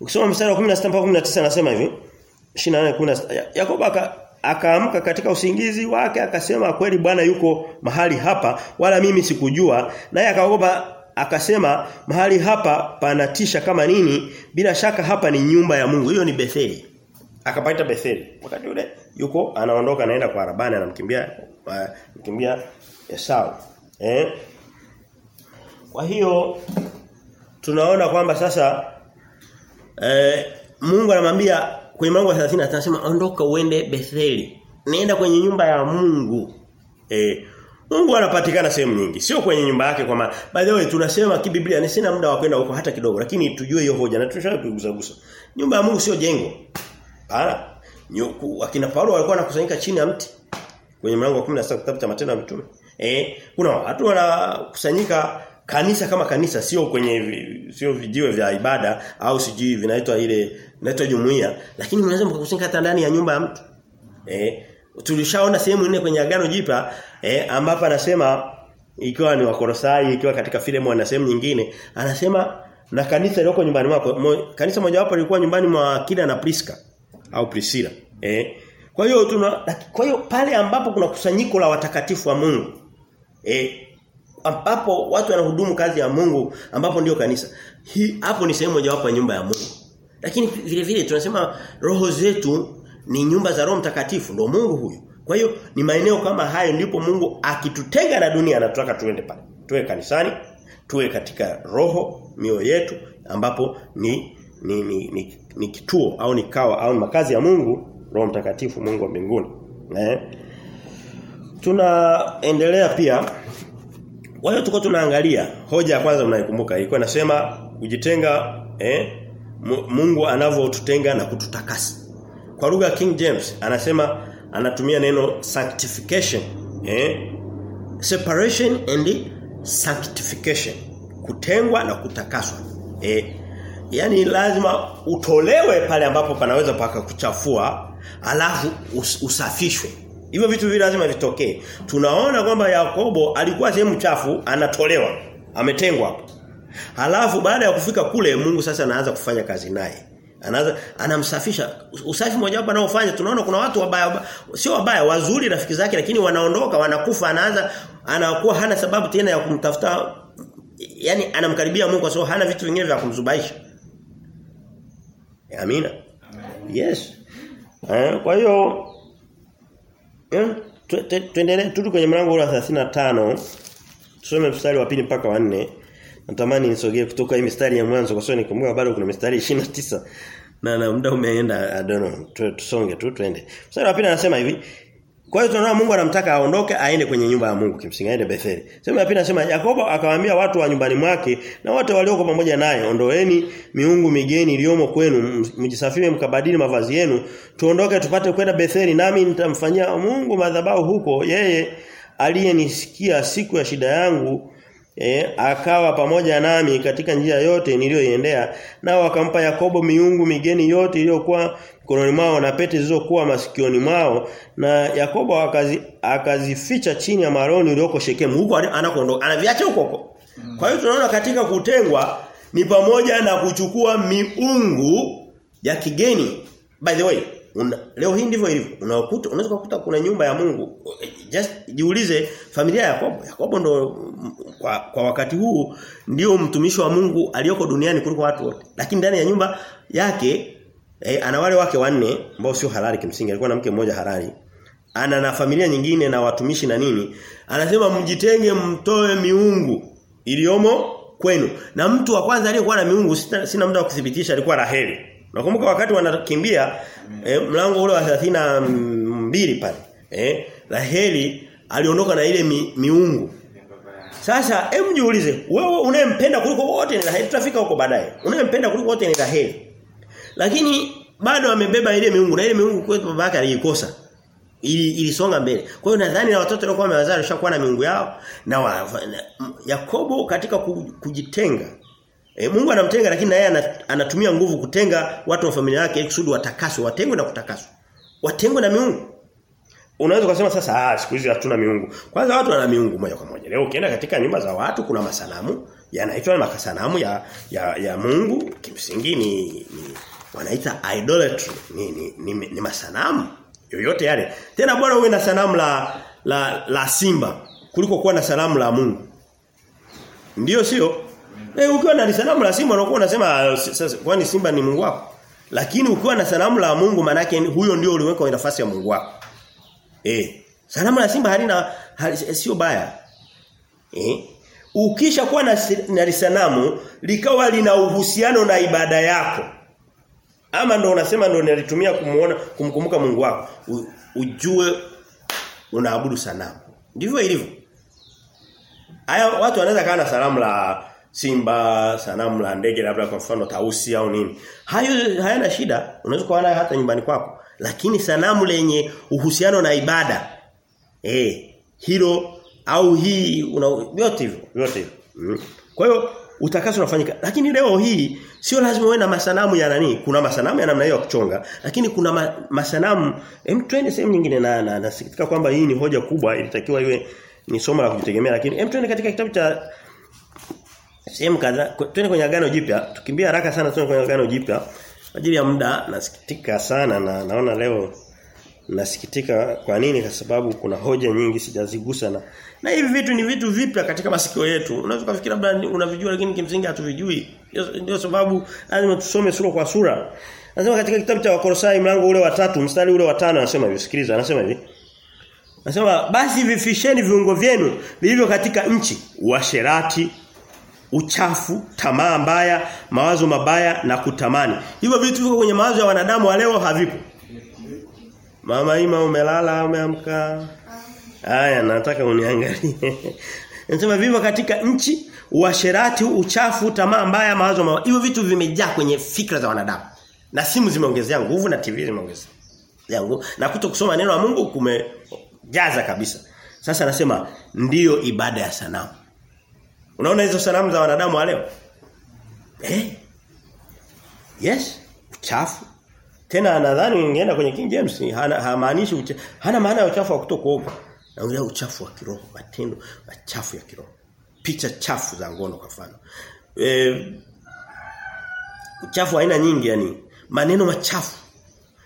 Ukisoma mstari wa 16 mpaka 19 anasema hivi. 28 16 Yakobo akaamka katika usingizi wake akasema kweli Bwana yuko mahali hapa wala mimi sikujua. Naye akaogopa akasema mahali hapa panatisha kama nini? Bila shaka hapa ni nyumba ya Mungu. Hiyo ni Betheli. Akapaita Betheli. Wakati ule yuko anaondoka anaenda kwa Arabani anamkimbia mkimbia Esau eh. Kwa hiyo tunaona kwamba sasa eh, Mungu anamwambia kwenye mlango wa 30 anasema ondoka uende Betheli. Nenda kwenye nyumba ya Mungu. Eh Mungu anapatikana sehemu nyingi. Sio kwenye nyumba yake kwa maana by the way tunasema kibiblia ni sina muda wa kwenda huko hata kidogo lakini tujue hiyo hoja na tushawahi kugusagusa. Nyumba ya Mungu sio jengo. Hapana. Akina Paulo walikuwa wanakusanyika chini ya mti kwenye mlango wa 16 kitabu cha Matendo ya Mitume. Eh kuna watu wanakusanyika kanisa kama kanisa sio kwenye sio vijiwe vya ibada au sijui vinaitwa ile inaitwa jumuiya. Lakini mnaweza mkakusanyika hata ndani ya nyumba ya mtu. Eh tulishaona sehemu nne kwenye agano jipya eh ambapo anasema ikiwa ni wakorosai ikiwa katika Filemon na sehemu nyingine anasema na kanisa liloko nyumbani mwako mo, kanisa mojawapo lilikuwa nyumbani mwa Kida na Priska au Priscilla. Eh kwa hiyo tuna kwa hiyo pale ambapo kuna kusanyiko la watakatifu wa Mungu eh ambapo watu wanahudumu kazi ya Mungu ambapo ndiyo kanisa. Hii hapo ni sehemu mojawapo ya nyumba ya Mungu. Lakini vile vile tunasema roho zetu ni nyumba za Roho Mtakatifu ndio Mungu huyu. Kwa hiyo ni maeneo kama hayo ndipo Mungu akitutenga na dunia anataka tuende pale. Tuwe kanisani, tuwe katika roho mioyo yetu ambapo ni ni, ni, ni, ni kituo au ni kawa au ni makazi ya Mungu, Roho Mtakatifu Mungu wa mbinguni. Eh? Tunaendelea pia kwa hiyo tuko tunaangalia hoja ya kwanza mnaikumbuka ilikuwa inasema kujitenga eh Mungu anavyotutenga na kututakasa. Kwa lugha King James anasema anatumia neno sanctification eh separation and sanctification kutengwa na kutakaswa. Eh yani lazima utolewe pale ambapo panaweza paka kuchafua alafu us, usafishwe. Hivyo vitu vile lazima vitokee. Tunaona kwamba Yakobo alikuwa sehemu chafu anatolewa. Ametengwa hapo. Halafu baada ya kufika kule Mungu sasa anaanza kufanya kazi naye. Anaanza anamsafisha. Usafi mmoja wapo anaofanya tunaona kuna watu wabaya sio wabaya wazuri rafiki zake lakini wanaondoka wanakufa anaanza anakuwa hana sababu tena ya kumtafuta yani anamkaribia Mungu kwa sababu hana vitu vingine vya kumzubaisha. Amina. Yes. Eh, kwa hiyo eh, tuendelee tu kwenye mlango wa 35 tusome mstari wa pili mpaka wa 4 natamani nisogee kutoka hii mistari ya mwanzo kwa sababu nikumbuka bado kuna mistari 29 na na muda umeenda I don't know. Tusonge tu twende. Mstari wa pili anasema hivi kwa hiyo tunaona Mungu anamtaka aondoke aende kwenye nyumba ya Mungu kimsingi aende Betheli. Sema ya pili nasema Yakobo akawaambia watu wa nyumbani mwake na wote walioko pamoja naye ondoeni miungu migeni iliyomo kwenu mjisafiri mkabadili mavazi yenu tuondoke tupate kwenda Betheli nami nitamfanyia Mungu madhabahu huko yeye aliyenisikia siku ya shida yangu E, akawa pamoja nami katika njia yote niliyoiendea nao akampa Yakobo miungu migeni yote iliyokuwa mikononi mwao na pete zilizokuwa masikioni mwao. Na Yakobo akazi, akazificha chini ya maroni ulioko Shekemu. Huko anakoondoka anaviacha huko huko. Kwa hiyo tunaona katika kutengwa ni pamoja na kuchukua miungu ya kigeni. By the way una, leo hii ndivyo ilivyo. Unakuta unaweza kukuta kuna nyumba ya Mungu. Just jiulize familia ya Yakobo. Yakobo ndo kwa, kwa wakati huu ndio mtumishi wa Mungu aliyoko duniani kuliko watu wote. Lakini ndani ya nyumba yake eh, ana wale wake wanne ambao sio halali kimsingi alikuwa na mke mmoja halali ana na familia nyingine na watumishi na nini anasema mjitenge mtoe miungu iliyomo kwenu na mtu wa kwanza aliyekuwa na miungu sina, sina muda wa kudhibitisha alikuwa Raheli Nakumbuka wakati wanakimbia eh, mlango ule wa 32 pale. Eh, Raheli aliondoka na ile mi, miungu. Sasa hebu jiulize, wewe unayempenda kuliko wote ni Raheli. Tutafika huko baadaye. Unayempenda kuliko wote ni Raheli. Lakini bado amebeba ile miungu na ile miungu kwetu baba yake aliikosa. Ili ilisonga mbele. Kwa hiyo nadhani na watoto walikuwa wamewazaa walishakuwa na miungu yao na wa, na Yakobo katika kujitenga E, Mungu anamtenga lakini na yeye anatumia nguvu kutenga watu wa familia yake ili kusudi watakaswe, watengwe na kutakaswa. Watengwe na miungu. Unaweza kusema sasa ah siku hizi hatuna miungu. Kwanza watu wana miungu moja kwa moja. Leo ukienda katika nyumba za watu kuna masanamu yanaitwa makasanamu ya ya, ya Mungu kimsingi ni, ni wanaita idolatry ni, ni, ni, ni masanamu yoyote yale. Tena bora uwe na sanamu la la la simba kuliko kuwa na sanamu la Mungu. Ndiyo sio? Eh ukiwa na sanamu la simba unakuwa unasema sasa kwani simba ni Mungu wako? Lakini ukiwa na sanamu la Mungu manake huyo ndio uliweka nafasi ya Mungu wako. Eh, sanamu la simba halina hal, sio baya. Eh? Ukisha kuwa na, na sanamu likawa lina uhusiano na ibada yako. Ama ndo unasema ndo nilitumia kumuona kumkumbuka Mungu wako. Ujue unaabudu sanamu. Ndivyo ilivyo. Haya watu wanaweza kaa na salamu la simba, sanamu la ndege labda kwa mfano tausi au nini. Hayo hayana shida. Unaweza kuwa nayo hata nyumbani kwako. Lakini sanamu lenye uhusiano na ibada eh hilo au hii una yote hivyo, yote hivyo. Mm. Kwa hiyo utakaso unafanyika. Lakini leo hii sio lazima uwe na masanamu ya nani. Kuna masanamu ya namna hiyo ya kuchonga, lakini kuna ma, masanamu hem twende sehemu nyingine na na nasikitika kwamba hii ni hoja kubwa ilitakiwa iwe ni somo la kujitegemea lakini hem twende katika kitabu cha sehemu kadhaa twende kwenye agano jipya tukimbia haraka sana twende kwenye agano jipya kwa ajili ya muda nasikitika sana na naona leo nasikitika. Kwa nini? Kwa sababu kuna hoja nyingi sijazigusa na na hivi vitu ni vitu vipya katika masikio yetu. Unaweza kufikiri labda unavijua lakini kimsingi hatuvijui. Ndio sababu lazima tusome sura kwa sura. Anasema katika kitabu cha Wakolosai mlango ule wa tatu mstari ule wa tano anasema hivi. Sikiliza anasema hivi. Anasema basi vifisheni viungo vyenu vilivyo katika nchi uasherati uchafu, tamaa mbaya, mawazo mabaya na kutamani. Hivyo vitu viko kwenye mawazo ya wanadamu wa leo havipo. Mama Ima umelala umeamka? Haya nataka uniangalie. Nasema vivyo katika nchi uasherati, uchafu, tamaa mbaya, mawazo mabaya. Hivyo vitu vimejaa kwenye fikra za wanadamu. Na simu zimeongezea nguvu na TV zimeongezea nguvu. Na kuto kusoma neno la Mungu kumejaza kabisa. Sasa anasema ndiyo ibada ya sanamu. Unaona hizo sanamu za wanadamu wa leo? Eh? Yes, uchafu. Tena nadhani ungeenda kwenye King James hana hamaanishi hana maana ya uchafu wa kutokuoga. Naongelea uchafu wa kiroho, matendo machafu ya kiroho. Picha chafu za ngono kwa mfano. E, uchafu aina nyingi yani. Maneno machafu.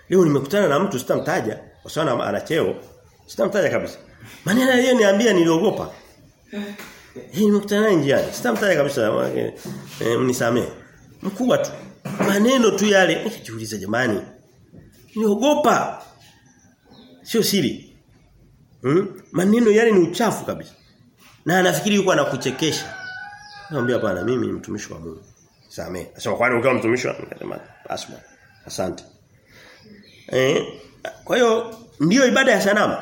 Leo nimekutana na mtu sitamtaja kwa sababu ana cheo. Sitamtaja kabisa. Maneno aliyoniambia niliogopa. Hii nimekutana naye njiani. Sitamtaja kabisa. E, mnisamee. Mkubwa tu. Maneno tu yale. Nikijiuliza jamani. Niogopa. Sio siri. Hmm? Maneno yale ni uchafu kabisa. Na anafikiri yuko anakuchekesha. Naambia hapana mimi ni mtumishi wa Mungu. Samee. Sasa kwani ukiwa mtumishi wa Mungu? Asante. Eh, kwa hiyo ndiyo ibada ya sanamu.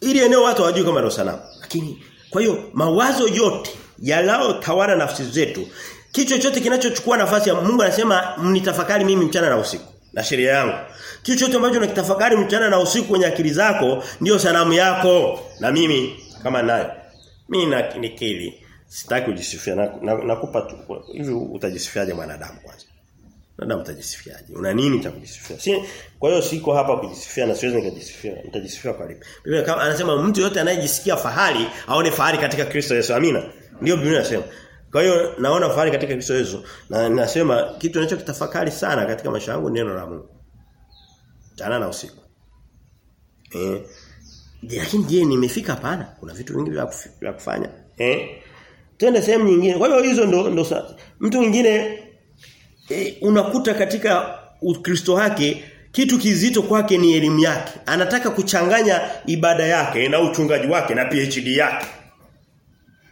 Ili eneo watu hawajui kama ndio sanamu. Lakini kwa hiyo mawazo yote yalao tawala nafsi zetu, kitu chochote kinachochukua nafasi ya Mungu anasema mnitafakari mimi mchana na usiku na sheria yangu. Kitu chote ambacho unakitafakari mchana na usiku kwenye akili zako ndio sanamu yako na mimi kama nayo. Mimi na nikili sitaki kujisifia na, na, nakupa tu hivi utajisifiaje mwanadamu kwanza? Mwanadamu utajisifiaje? Una nini cha kujisifia? Si kwa hiyo siko hapa kujisifia na siwezi nikajisifia. Nitajisifia kwa lipi? Biblia anasema mtu yote anayejisikia fahari aone fahari katika Kristo Yesu. Amina. Ndio Biblia inasema. Kwa hiyo naona fahari katika Kristo Yesu na ninasema kitu ninachokitafakari sana katika maisha yangu neno la Mungu. Jana na usiku. Eh. Lakini je, nimefika hapana? Kuna vitu vingi vya kufanya. Eh? Twende sehemu nyingine. Kwa hiyo hizo ndo ndo mtu mwingine e, unakuta katika Ukristo wake kitu kizito kwake ni elimu yake. Anataka kuchanganya ibada yake na uchungaji wake na PhD yake.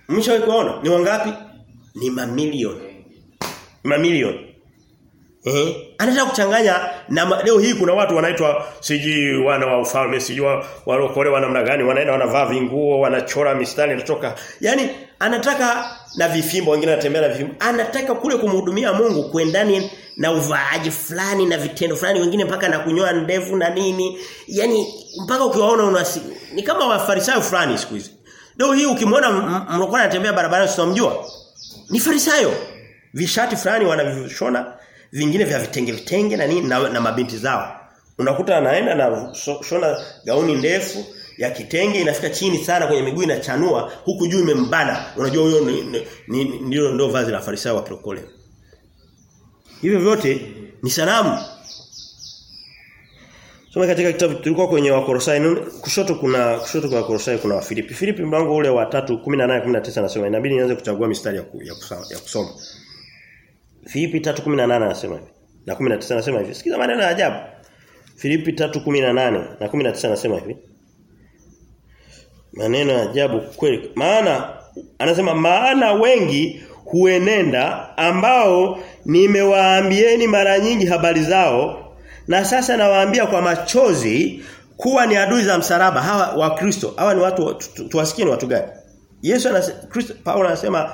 Mshawahi kuona? Ni wangapi? Ni mamilioni. Mamilioni. Eh, anataka kuchanganya na leo hii kuna watu wanaitwa siji wana wa ufalme, siji wa walokole wa namna gani, wanaenda wanavaa vinguo, wanachora mistari inatoka. Yaani anataka na vifimbo wengine wanatembea na vifimbo. Anataka kule kumhudumia Mungu kuendani na uvaaji fulani na vitendo fulani wengine mpaka na kunyoa ndevu na nini. Yaani mpaka ukiwaona unasi ni kama wafarisayo fulani siku hizi. Leo hii ukimwona mlokole anatembea barabarani usitamjua. Ni farisayo. Vishati fulani wanavishona vingine vya vitenge vitenge na nini na, na mabinti zao. Unakuta anaenda na shona gauni ndefu ya kitenge inafika chini sana kwenye miguu inachanua huku juu imembana. Unajua huyo ndio ndio vazi la farisayo wa kirokole. Hivyo vyote ni sanamu. Soma katika kitabu tulikuwa kwenye Wakolosai kushoto kuna kushoto kwa Wakolosai kuna Wafilipi. Filipi mlango ule wa 3 18 19 anasema inabidi nianze kuchagua mistari ya, ku, ya, ya kusoma. Filipi 3:18 anasema hivi. Na 19 anasema hivi. Sikiza maneno ya ajabu. Filipi 3:18 na 19 anasema hivi. Maneno ya ajabu kweli. Maana anasema maana wengi huenenda ambao nimewaambieni mara nyingi habari zao na sasa nawaambia kwa machozi kuwa ni adui za msalaba hawa wa Kristo. Hawa ni watu tuwasikie ni watu gani? Yesu anasema Kristo Paulo anasema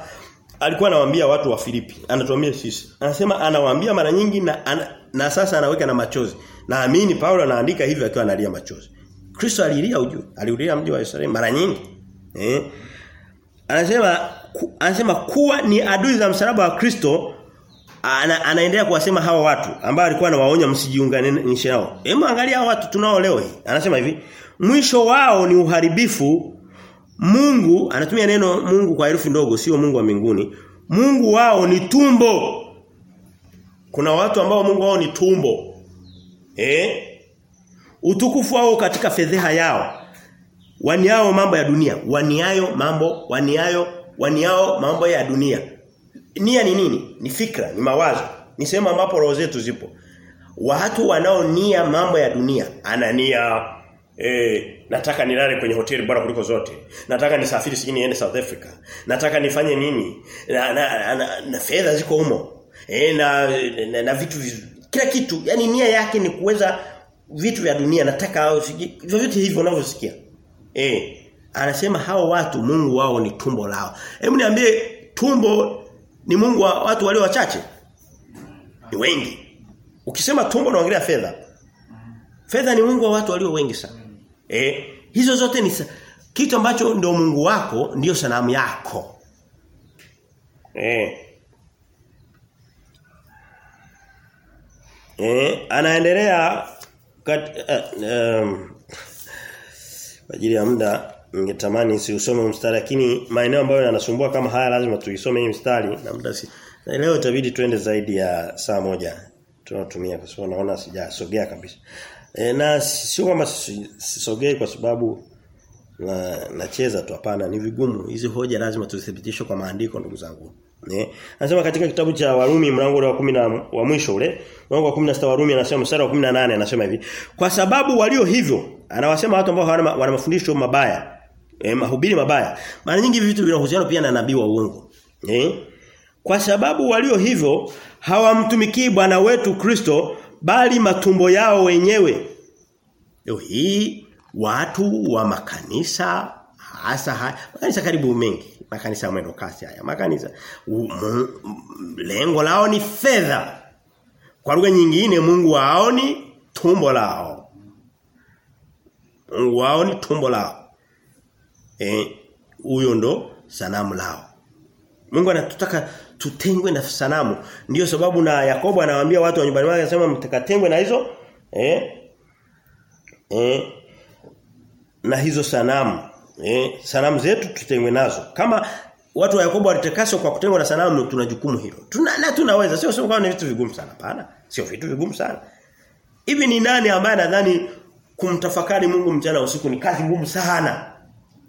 alikuwa anawaambia watu wa Filipi. Anatuambia sisi. Anasema anawaambia mara nyingi na, ana, na sasa anaweka na machozi. Naamini Paulo anaandika hivyo akiwa analia machozi. Kristo alilia ujue. Aliulia mji wa Yerusalemu mara nyingi. Eh? Anasema ku, anasema kuwa ni adui za msalaba wa Kristo ana, anaendelea kuwasema hawa watu ambao alikuwa anawaonya msijiunganishe nao. Hebu angalia hawa watu tunao leo hii. Anasema hivi, mwisho wao ni uharibifu. Mungu anatumia neno Mungu kwa herufi ndogo sio Mungu wa mbinguni. Mungu wao ni tumbo. Kuna watu ambao Mungu wao ni tumbo. Eh? Utukufu wao katika fedheha yao. Waniao mambo ya dunia, waniayo mambo, waniayo, waniao mambo ya dunia. Nia ni nini? Ni fikra, ni mawazo. Ni sehemu ambapo roho zetu zipo. Watu wanaonia mambo ya dunia, anania eh nataka nilale kwenye hoteli bora kuliko zote. Nataka nisafiri sijini niende South Africa. Nataka nifanye nini? Na, na, na, na fedha ziko humo. Eh na, na, na vitu kila kitu. Yaani nia yake ni kuweza vitu vya dunia nataka vyote hivyo unavyosikia. Eh anasema hao watu Mungu wao ni tumbo lao. Hebu niambie tumbo ni Mungu wa watu walio wachache? Ni wengi. Ukisema tumbo unaongelea fedha. Fedha ni Mungu wa watu walio wengi sana. Eh, hizo zote ni kitu ambacho ndio Mungu wako ndio sanamu yako. Eh. Eh, anaendelea kat, uh, um, kwa ajili ya muda ningetamani siusome mstari lakini maeneo ambayo yanasumbua kama haya lazima tuisome hii mstari na muda si leo itabidi twende zaidi ya saa moja tunatumia kwa sababu naona sijasogea kabisa. E, na sio kama sisogei kwa sababu na nacheza tu hapana ni vigumu. Hizi hoja lazima tuzithibitishe kwa maandiko ndugu zangu. Eh anasema katika kitabu cha Warumi mlango wa 10 na wa mwisho ule mlango wa 16 Warumi anasema mstari wa 18 anasema hivi kwa sababu walio hivyo anawasema watu ambao wana mafundisho mabaya eh mahubiri mabaya mara nyingi vitu vinahusiana pia na nabii wa uongo eh kwa sababu walio hivyo hawamtumikii Bwana wetu Kristo bali matumbo yao wenyewe. Leo hii watu wa makanisa hasa haya, makanisa karibu mengi, makanisa mwendo kasi haya, makanisa lengo lao ni fedha. Kwa lugha nyingine Mungu waoni tumbo lao. Mungu waoni tumbo lao. Eh, e, ndo sanamu lao. Mungu anatutaka tutengwe na sanamu. Ndiyo sababu na Yakobo anawaambia watu wa nyumbani mwake anasema mtakatengwe na hizo eh eh na hizo sanamu. Eh sanamu zetu tutengwe nazo. Kama watu wa Yakobo walitekaswa kwa kutengwa na sanamu tuna jukumu hilo. Tuna na tunaweza sio sio kama ni vitu vigumu sana. Hapana. Sio vitu vigumu sana. Hivi ni nani ambaye nadhani kumtafakari Mungu mchana usiku ni kazi ngumu sana?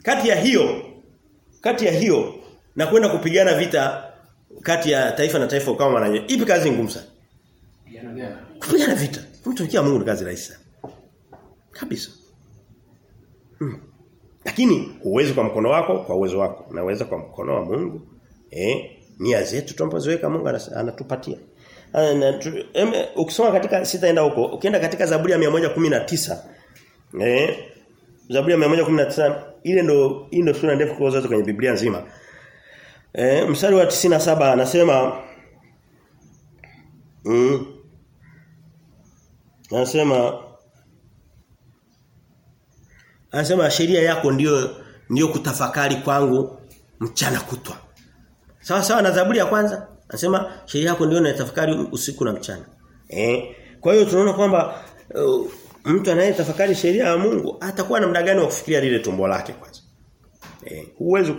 Kati ya hiyo kati ya hiyo na kwenda kupigana vita kati ya taifa na taifa kama mara Ipi kazi ngumu sana? Kupigana vita. Kumtumikia Mungu ni kazi rahisi sana. Kabisa. Hmm. Lakini uwezo kwa mkono wako, kwa uwezo wako. naweza kwa mkono wa Mungu. Eh, nia zetu tunapoziweka Mungu anatupatia. Ukisoma katika sitaenda huko, ukienda katika Zaburi ya 119 eh Zaburi ya 119 ile ndo hii ndo sura ndefu zote kwenye Biblia nzima. Eh mstari wa 97 anasema mm, anasema anasema sheria yako ndiyo ndiyo kutafakari kwangu mchana kutwa. Sawa sawa na Zaburi ya kwanza anasema sheria yako ndiyo natafakari usiku na mchana. Eh kwa hiyo tunaona kwamba uh, mtu anayetafakari sheria ya Mungu atakuwa na mdagani wa kufikiria lile tumbo lake kwanza. Eh huwezi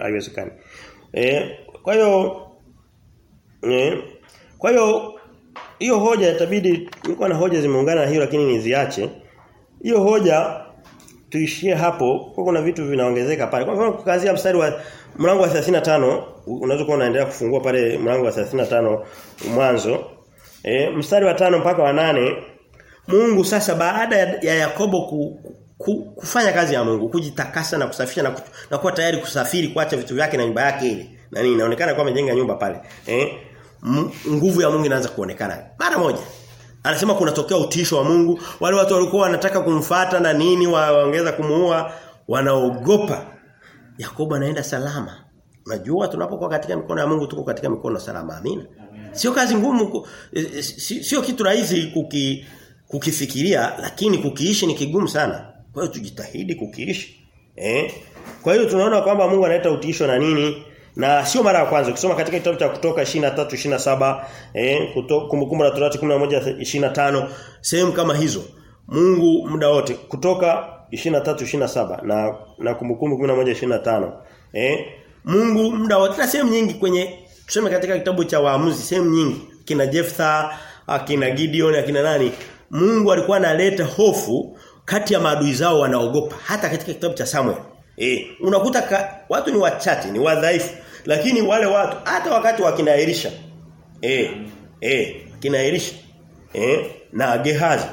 haiwezekani. Eh kwa hiyo eh kwa hiyo hiyo hoja itabidi nilikuwa na hoja zimeungana na hiyo lakini niziache. Hiyo hoja tuishie hapo kwa kuna vitu vinaongezeka pale. Kwa mfano kuanzia mstari wa mlango wa 35 unaweza kuwa unaendelea kufungua pale mlango wa 35 mwanzo. Eh mstari wa tano mpaka wa nane Mungu sasa baada ya Yakobo ku, ku, kufanya kazi ya Mungu, kujitakasa na kusafisha na, na kuwa tayari kusafiri kuacha vitu vyake na nyumba yake ile. Na nini inaonekana kwa amejenga nyumba pale. Eh? nguvu ya Mungu inaanza kuonekana mara moja. Anasema kunatokea utisho wa Mungu. Wale watu walikuwa wanataka kumfata na nini waongeza kumuua wanaogopa. Yakobo anaenda salama. Najua tunapokuwa katika mikono ya Mungu tuko katika mikono salama. Amina. Sio kazi ngumu sio kitu rahisi kuki kukifikiria lakini kukiishi ni kigumu sana. Kwa hiyo tujitahidi kukiishi. Eh? Kwa hiyo tunaona kwamba Mungu analeta utisho na nini? Na sio mara ya kwanza ukisoma katika kitabu cha kutoka 23 27 eh kumbukumbu la Torati 11 25 sehemu kama hizo. Mungu muda wote kutoka 23 27 na na kumbukumbu 11 25 eh Mungu muda wote na sehemu nyingi kwenye tuseme katika kitabu cha waamuzi sehemu nyingi kina Jeftha akina Gideon akina nani Mungu alikuwa analeta hofu kati ya maadui zao wanaogopa hata katika kitabu cha Samuel. Eh, unakuta ka, watu ni wachache, ni wadhaifu, lakini wale watu hata wakati wakinairisha. Eh, eh, kinairisha. Eh, na Gehazi.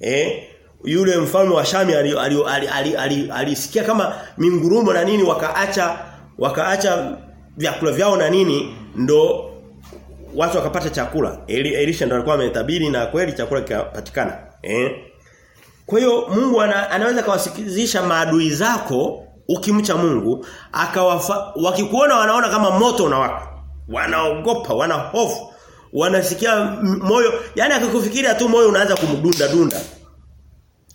Eh, yule mfalme wa Shami alisikia ali, ali, ali, ali, ali, kama mingurumo na nini wakaacha wakaacha vyakula vyao na nini ndo watu wakapata chakula. Eli, Elisha ndo alikuwa ametabiri na kweli chakula kikapatikana. Eh? Kwa hiyo Mungu ana, anaweza kawasikizisha maadui zako ukimcha Mungu akawafa wakikuona wanaona kama moto unawaka. Wanaogopa, wana hofu, wanasikia moyo, yani akikufikiria tu moyo unaanza kumdunda dunda.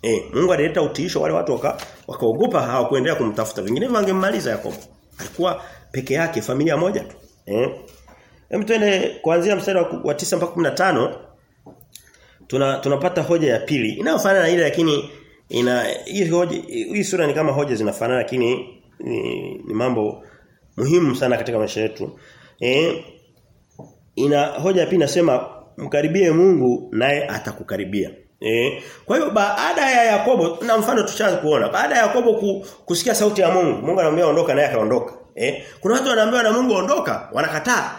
Eh, Mungu alileta utiisho wale watu waka wakaogopa hawakuendelea kumtafuta. Vingine wangemmaliza Yakobo. Alikuwa peke yake familia moja tu. Eh? Hem twende kuanzia mstari wa, wa 9 mpaka 15 tuna tunapata hoja ya pili inayofanana na ile lakini ina hii hoja hii sura ni kama hoja zinafanana lakini ni, ni mambo muhimu sana katika maisha yetu. Eh ina hoja ya pili nasema mkaribie Mungu naye atakukaribia. Eh kwa hiyo baada ya Yakobo na mfano tushaanza kuona baada ya Yakobo ku, kusikia sauti ya Mungu Mungu anamwambia ondoka naye akaondoka. Eh kuna watu wanaambiwa na Mungu ondoka wanakataa.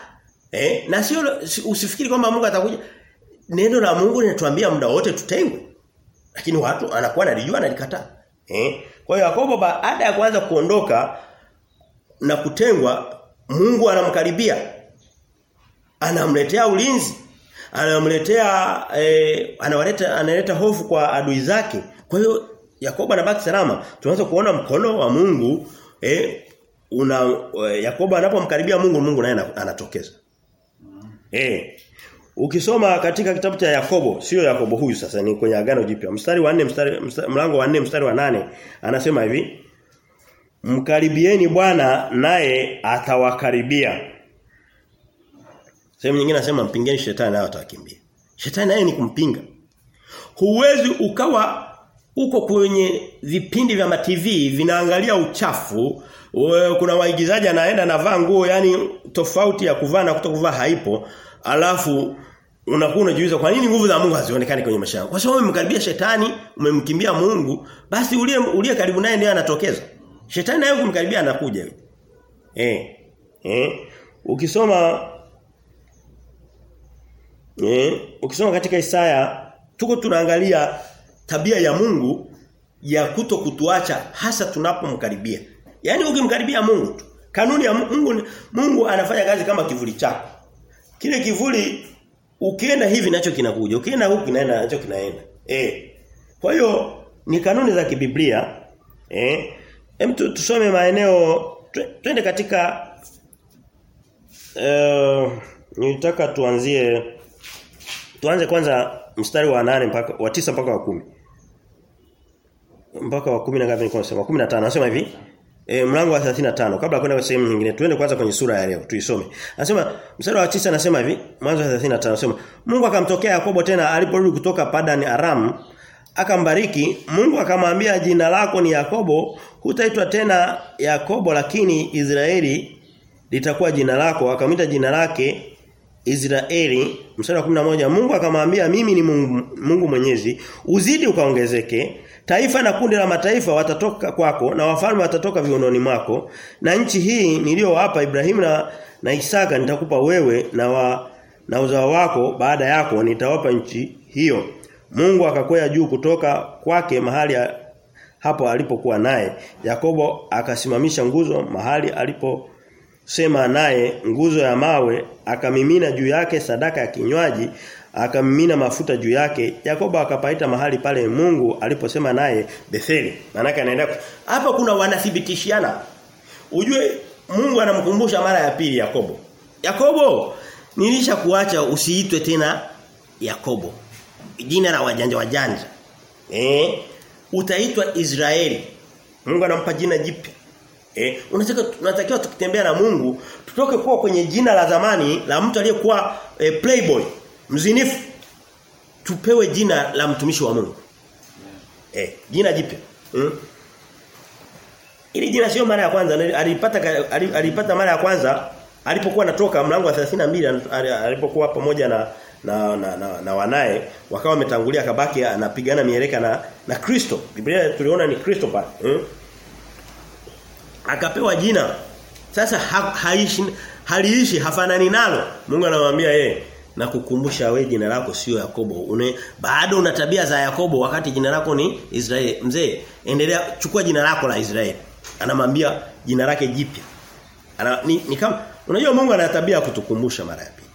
Eh na sio usifikiri kwamba Mungu atakuja neno la Mungu linatuambia muda wote tutengwe. Lakini watu anakuwa analijua analikataa. Eh? Kwa hiyo Yakobo baada ya kuanza kuondoka na kutengwa Mungu anamkaribia. Anamletea ulinzi. Anamletea eh, anawaleta analeta hofu kwa adui zake. Kwa hiyo Yakobo anabaki salama. Tunaanza kuona mkono wa Mungu eh una Yakobo anapomkaribia Mungu Mungu naye anatokeza. Eh Ukisoma katika kitabu cha Yakobo, sio Yakobo huyu sasa ni kwenye agano jipya. Mstari wa 4 mstari, mlango wa 4 mstari wa nane anasema hivi. mkaribieni Bwana naye atawakaribia. Sehemu nyingine anasema mpingeni shetani naye atawakimbia. Shetani naye ni kumpinga. Huwezi ukawa uko kwenye vipindi vya matv vinaangalia uchafu kuna waigizaji anaenda navaa nguo yani tofauti ya kuvaa na kutokuvaa haipo. Alafu unakuwa unajiuliza kwa nini nguvu za Mungu hazionekani kwenye maisha yako kwa sababu umemkaribia shetani umemkimbia Mungu basi uliye uliye karibu naye ndiye anatokeza. Shetani naye ukimkaribia anakuja. Eh eh. Ukisoma eh ukisoma katika Isaya tuko tunaangalia tabia ya Mungu ya kuto kutuacha hasa tunapomkaribia Yaani ukimkaribia Mungu tu. Kanuni ya Mungu Mungu anafanya kazi kama kivuli chako. Kile kivuli ukienda hivi nacho kinakuja. Ukienda huku kinaenda nacho kinaenda. Eh. Kwa hiyo ni kanuni za kibiblia. Eh. Hem tusome maeneo twende katika eh nitaka tuanzie tuanze kwanza mstari wa nane mpaka wa tisa mpaka wa kumi mpaka wa 10 na ngapi nilikuwa nasema 15 nasema hivi E, mlango wa 35 kabla kwenda kwa sehemu nyingine tuende kwanza kwenye sura ya leo tuisome. Anasema mstari wa 9 anasema hivi mwanzo wa 35 anasema Mungu akamtokea Yakobo tena aliporudi kutoka Padan Aram akambariki. Mungu akamwambia jina lako ni Yakobo hutaitwa tena Yakobo lakini Israeli litakuwa jina lako. Akamwita jina lake Israeli. Mstari wa 11 Mungu akamwambia mimi ni Mungu, Mungu Mwenyezi uzidi ukaongezeke Taifa na kundi la mataifa watatoka kwako na wafalme watatoka viunoni mwako na nchi hii niliyowapa Ibrahimu na, na Isaka nitakupa wewe na wa, na uzao wako baada yako nitawapa nchi hiyo. Mungu akakwea juu kutoka kwake mahali ya, hapo alipokuwa naye. Yakobo akasimamisha nguzo mahali alipo sema naye nguzo ya mawe akamimina juu yake sadaka ya kinywaji akamimina mafuta juu yake Yakobo akapaita mahali pale Mungu aliposema naye Betheli. Maana anaenda hapa kuna wanathibitishiana. Ujue Mungu anamkumbusha mara ya pili Yakobo. Yakobo nilisha kuacha usiitwe tena Yakobo. Jina la wajanja wajanja. Eh utaitwa Israeli. Mungu anampa jina jipya. Eh, unataka tunatakiwa tukitembea na Mungu tutoke kuwa kwenye jina la zamani la mtu aliyekuwa eh, playboy, mzinifu. Tupewe jina la mtumishi wa Mungu. Eh, jina jipya. Hmm? Ili jina sio mara ya kwanza alipata alipata mara ya kwanza alipokuwa anatoka mlango wa 32 alipokuwa pamoja na na na, na, na wanae wakawa wametangulia kabaki anapigana mieleka na na Kristo. Biblia tuliona ni Kristo pale. Hmm? akapewa jina sasa ha, haishi haliishi hafanani nalo Mungu anamwambia yeye na kukumbusha we jina lako sio Yakobo. Une bado una tabia za Yakobo wakati jina lako ni Israeli. Mzee endelea chukua jina lako la Israeli. Anamwambia jina lake jipya. Ana ni, ni kama unajua Mungu ana tabia ya kutukumbusha mara ya pili.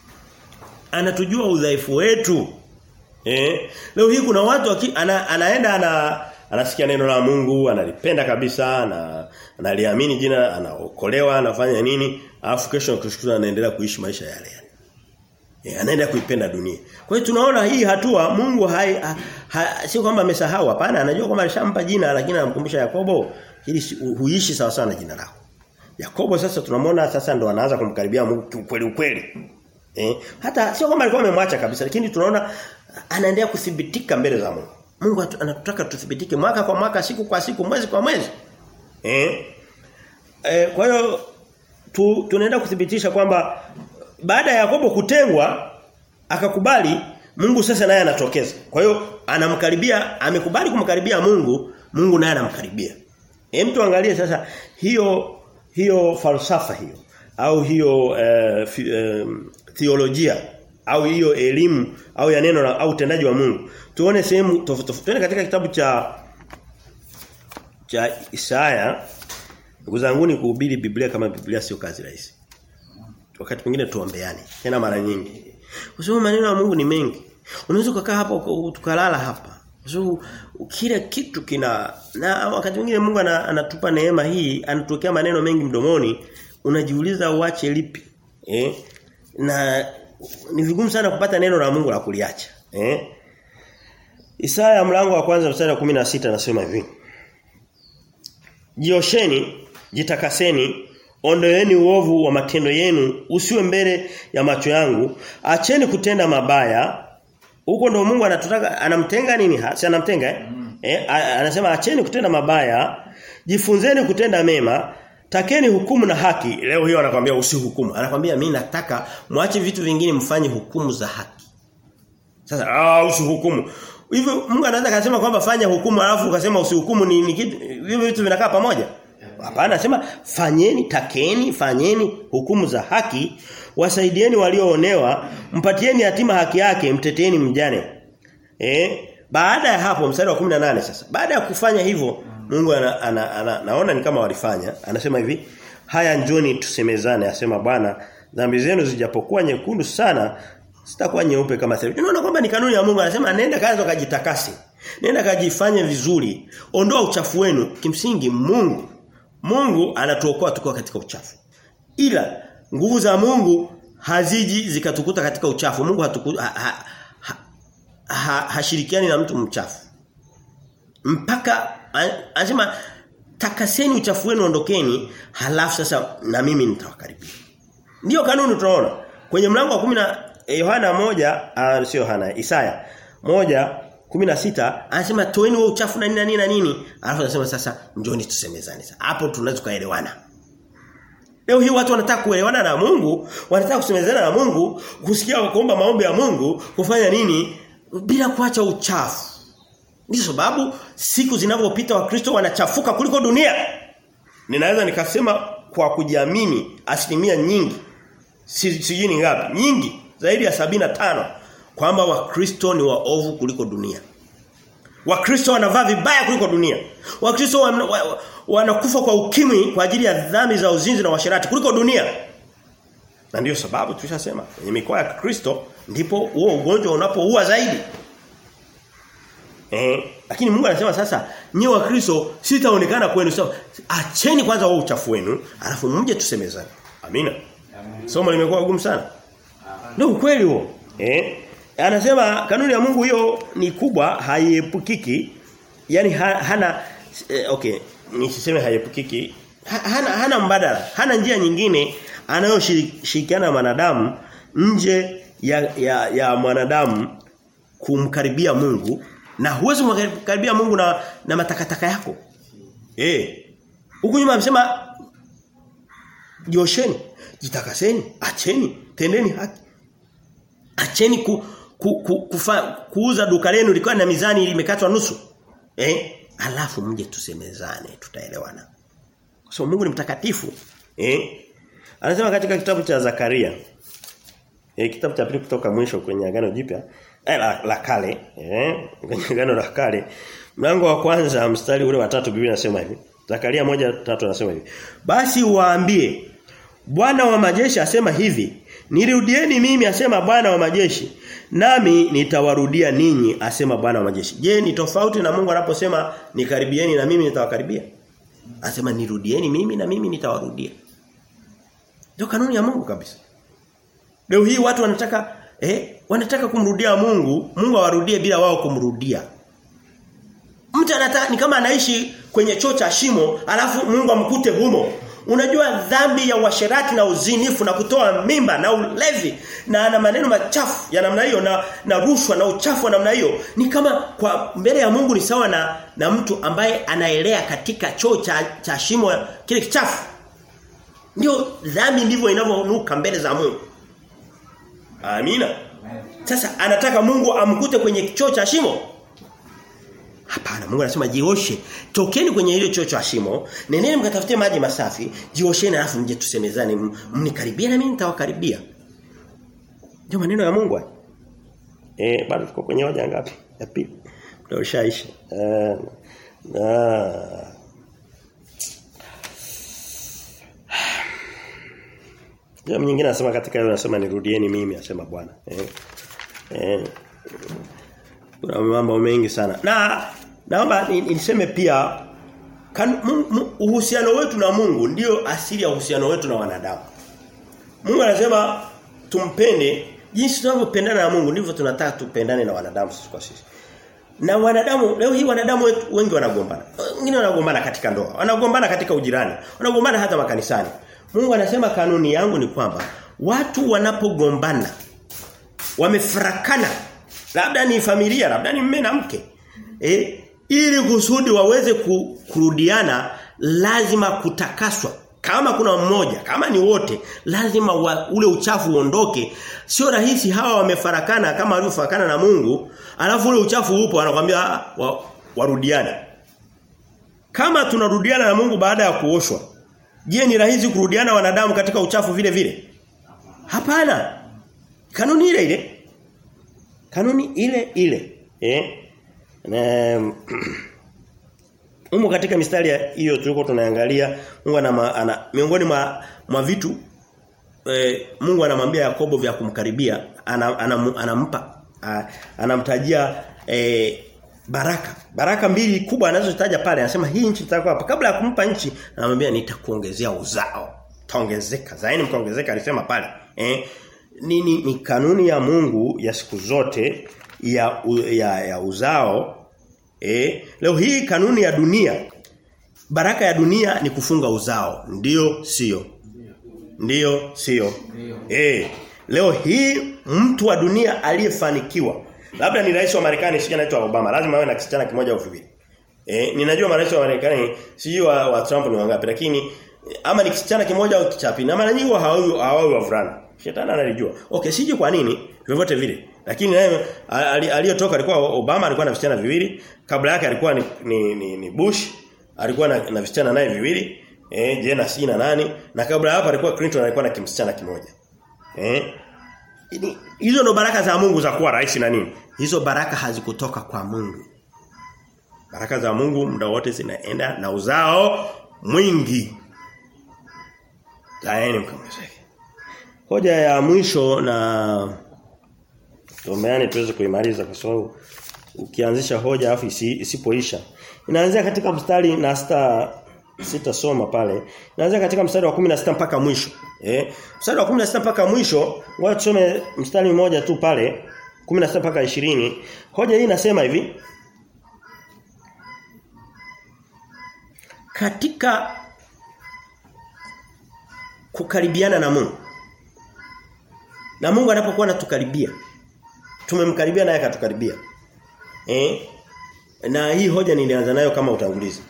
Anatujua udhaifu wetu. Eh? Leo hii kuna watu waki, ana, anaenda ana anasikia neno la Mungu, analipenda kabisa, na analiamini jina, anaokolewa, anafanya nini, alafu kesho kushukuru anaendelea kuishi maisha yale anaenda kuipenda dunia. Kwa hiyo tunaona hii hatua Mungu hai ha, ha, si kwamba amesahau hapana, anajua kwamba alishampa jina lakini anamkumbusha Yakobo ili huishi sawa sana jina lako. Yakobo sasa tunamwona sasa ndo anaanza kumkaribia Mungu kweli kweli. Eh, hata sio kwamba alikuwa amemwacha kabisa lakini tunaona anaendelea kuthibitika mbele za Mungu. Mungu anatutaka tuthibitike mwaka kwa mwaka, siku kwa siku, mwezi kwa mwezi. Eh? eh kwa hiyo tu, tunaenda kuthibitisha kwamba baada ya Yakobo kutengwa akakubali Mungu sasa naye anatokeza. Kwa hiyo anamkaribia, amekubali kumkaribia Mungu, Mungu naye anamkaribia. Hem tuangalie sasa hiyo hiyo falsafa hiyo au hiyo uh, uh, theolojia au hiyo elimu au ya neno au utendaji wa Mungu. Tuone sehemu tofauti katika kitabu cha cha Isaya. Ndugu kuhubiri Biblia kama Biblia sio kazi rahisi. Wakati mwingine tuombeane. Tena mara nyingi. Kwa sababu maneno ya Mungu ni mengi. Unaweza kukaa hapa tukalala hapa. Kwa sababu kila kitu kina na wakati mwingine Mungu anatupa neema hii, anatuwekea maneno mengi mdomoni, unajiuliza uache lipi. Eh? Na ni vigumu sana kupata neno la Mungu la kuliacha. Eh? Isaya mlango wa kwanza mstari wa 16 anasema hivi. Jiosheni jitakaseni ondoeni uovu wa matendo yenu usiwe mbele ya macho yangu. Acheni kutenda mabaya. Huko ndo Mungu anatutaka anamtenga nini si anamtenga eh? Mm. eh anasema acheni kutenda mabaya. Jifunzeni kutenda mema. Takeni hukumu na haki. Leo hiyo anakuambia usihukumu anakuambia mimi nataka mwache vitu vingine mfanye hukumu za haki. Sasa ah usihukumu hivyo Mungu anaweza kusema kwamba fanya hukumu alafu ukasema usihukumu ni, ni kitu hivyo vitu vinakaa pamoja Hapana anasema fanyeni takeni fanyeni hukumu za haki wasaidieni walioonewa mpatieni hatima haki yake mteteeni mjane. Eh baada ya hapo mstari wa 18 sasa baada ya kufanya hivyo Mungu ana, ana, ana, naona ni kama walifanya. Anasema hivi haya njoni tusemezane asema Bwana dhambi zenu zijapokuwa nyekundu sana sitakuwa nyeupe kama theluji. Unaona kwamba ni kanuni ya Mungu anasema nenda kaanza kajitakase nenda kajifanye vizuri ondoa uchafu wenu. Kimsingi Mungu Mungu anatuokoa tukiwa katika uchafu. Ila nguvu za Mungu haziji zikatukuta katika uchafu. Mungu hatuku, ha, ha, ha, ha, hashirikiani na mtu mchafu. Mpaka anasema takaseni uchafu wenu ondokeni halafu sasa na mimi nitawakaribia. Ndiyo kanuni tunaona. Kwenye mlango wa 10 Yohana moja uh, sio Yohana Isaya moja 16 anasema toeni wa uchafu na nini na nini na nini alafu anasema sasa njoni tusemezane sasa hapo tunaweza kuelewana Leo hii watu wanataka kuelewana na Mungu, wanataka kusemezana na Mungu, kusikia kuomba maombi ya Mungu, kufanya nini bila kuacha uchafu. Ndio sababu siku zinavyopita wakristo wanachafuka kuliko dunia. Ninaweza nikasema kwa kujiamini asilimia nyingi. Sijui ni ngapi? Nyingi zaidi ya sabina tano kwamba wakristo ni waovu kuliko dunia. Wakristo wanavaa vibaya kuliko dunia. Wakristo wanakufa wa, wa, kwa ukimwi kwa ajili ya dhambi za uzinzi na washerati kuliko dunia. Na ndiyo sababu tulishasema kwenye mikoa ya Kristo ndipo huo ugonjwa unapoua zaidi. Eh, lakini Mungu anasema sasa nyi wa Kristo sitaonekana kwenu sawa. Acheni kwanza wao uchafu wenu, alafu mje tusemezane. Amina. Amen. Somo limekuwa gumu sana. Ndio ukweli huo. Eh? Anasema kanuni ya Mungu hiyo ni kubwa, haiepukiki. yani ha, hana eh, okay, nisiseme haiepukiki. Ha, hana hana mbadala, hana njia nyingine anayoshirikiana na wanadamu nje ya, ya ya mwanadamu kumkaribia Mungu na huwezi kumkaribia Mungu na na matakataka yako. Eh. Huku nyuma amesema josheni jitakaseni, acheni, tendeni haki. Acheni ku, ku, ku, kufa, kuuza duka lenu likiwa na mizani limekatwa nusu. Eh? Alafu mje tusemezane, tutaelewana. Kwa so, Mungu ni mtakatifu. Eh? Anasema katika kitabu cha Zakaria. Eh, kitabu cha pili kutoka mwisho kwenye agano jipya eh, la, la kale, eh, kwenye agano la kale. Mlango wa kwanza mstari ule wa tatu Biblia inasema hivi. Zakaria moja tatu anasema hivi. Basi waambie Bwana wa majeshi asema hivi, nirudieni mimi asema Bwana wa majeshi, nami nitawarudia ninyi asema Bwana wa majeshi. Je, ni tofauti na Mungu anaposema nikaribieni na mimi nitawakaribia? Asema nirudieni mimi na mimi nitawarudia. Ndio kanuni ya Mungu kabisa. Leo hii watu wanataka eh wanataka kumrudia Mungu, Mungu awarudie bila wao kumrudia. Mtu anataka ni kama anaishi kwenye choo cha shimo, alafu Mungu amkute humo. Unajua dhambi ya washerati na uzinifu na kutoa mimba na ulevi na na maneno machafu ya namna hiyo na na rushwa na uchafu wa namna hiyo ni kama kwa mbele ya Mungu ni sawa na na mtu ambaye anaelea katika choo cha, cha shimo kile kichafu. Ndio dhambi ndivyo inavyonuka mbele za Mungu. Amina. Sasa anataka Mungu amkute kwenye choo cha shimo. Hapana, Mungu anasema jioshe. Tokeni kwenye ile chocho cha shimo, neneni mkatafute maji masafi, jiosheni alafu mje tusemezane, mnikaribia na mimi nitawakaribia. Ndio maneno ya Mungu. Eh, bado tuko kwenye hoja ngapi? Ya pili. Ndio ushaisha. Eh, na Ndio nyingine anasema katika hiyo anasema nirudieni mimi anasema Bwana. Eh. Eh. Kuna mambo mengi sana. Na naomba niseme pia kan, uhusiano wetu na Mungu ndio asili ya uhusiano wetu na wanadamu. Mungu anasema tumpende jinsi tunavyopendana na Mungu ndivyo tunataka tupendane na wanadamu sisi kwa sisi. Na wanadamu leo hii wanadamu wetu wengi wanagombana. Wengine wanagombana katika ndoa, wanagombana katika ujirani, wanagombana hata makanisani. Mungu anasema kanuni yangu ni kwamba watu wanapogombana wamefarakana labda ni familia, labda ni mume na mke. Eh, ili kusudi waweze kurudiana lazima kutakaswa. Kama kuna mmoja, kama ni wote, lazima wa, ule uchafu uondoke. Sio rahisi hawa wamefarakana kama walivyofarakana na Mungu, alafu ule uchafu upo anakuambia wa, warudiana Kama tunarudiana na Mungu baada ya kuoshwa, je, ni rahisi kurudiana wanadamu katika uchafu vile vile? Hapana. Kanuni ile ile. Kanuni ile ile. Eh? Umo katika mistari hiyo tuliko tunaangalia Mungu ana, ana miongoni mwa, mwa vitu e, Mungu anamwambia Yakobo vya kumkaribia ana, ana, anampa anamtajia e, baraka. Baraka mbili kubwa anazozitaja pale anasema hii nchi itakuwa hapa kabla ya kumpa nchi anamwambia nitakuongezea uzao. Taongezeka. Zaini mkaongezeka alisema pale. Eh? Ni, ni, ni kanuni ya Mungu ya siku zote ya ya, ya uzao Eh, leo hii kanuni ya dunia baraka ya dunia ni kufunga uzao. Ndiyo sio? Ndiyo sio? Eh, leo hii mtu wa dunia aliyefanikiwa labda ni rais wa Marekani shika anaitwa Obama lazima awe na kisichana kimoja au viwili. Eh, ninajua marais wa Marekani sijui wa, wa Trump ni wangapi lakini ama ni kisichana kimoja au kichapi na mara nyingi hawawi hawawi wavulana. Shetani analijua. Okay, siji kwa nini vyovyote vile. Lakini naye aliyotoka alikuwa Obama alikuwa na visichana viwili, kabla yake alikuwa ni, ni, ni, ni Bush, alikuwa na, na visichana naye viwili, eh Jenna si na nani, na kabla hapo alikuwa Clinton alikuwa na kimsichana kimoja. Eh? Hizo ndo baraka za Mungu za kuwa rais na nini? Hizo baraka hazikutoka kwa Mungu. Baraka za Mungu muda wote zinaenda na uzao mwingi. Kaeni mkamwezeke. Hoja ya mwisho na tumeane tuweze kuimaliza kwa sababu ukianzisha hoja afu isi, isipoisha. Inaanzia katika mstari na sita sitasoma pale. Inaanzia katika mstari wa 16 mpaka mwisho. Eh? Mstari wa 16 mpaka mwisho, ngoja tusome mstari mmoja tu pale 16 mpaka 20. Hoja hii inasema hivi. Katika kukaribiana na Mungu. Na Mungu anapokuwa anatukaribia tumemkaribia naye akatukaribia. Eh? Na hii hoja nilianza nayo kama utangulizi.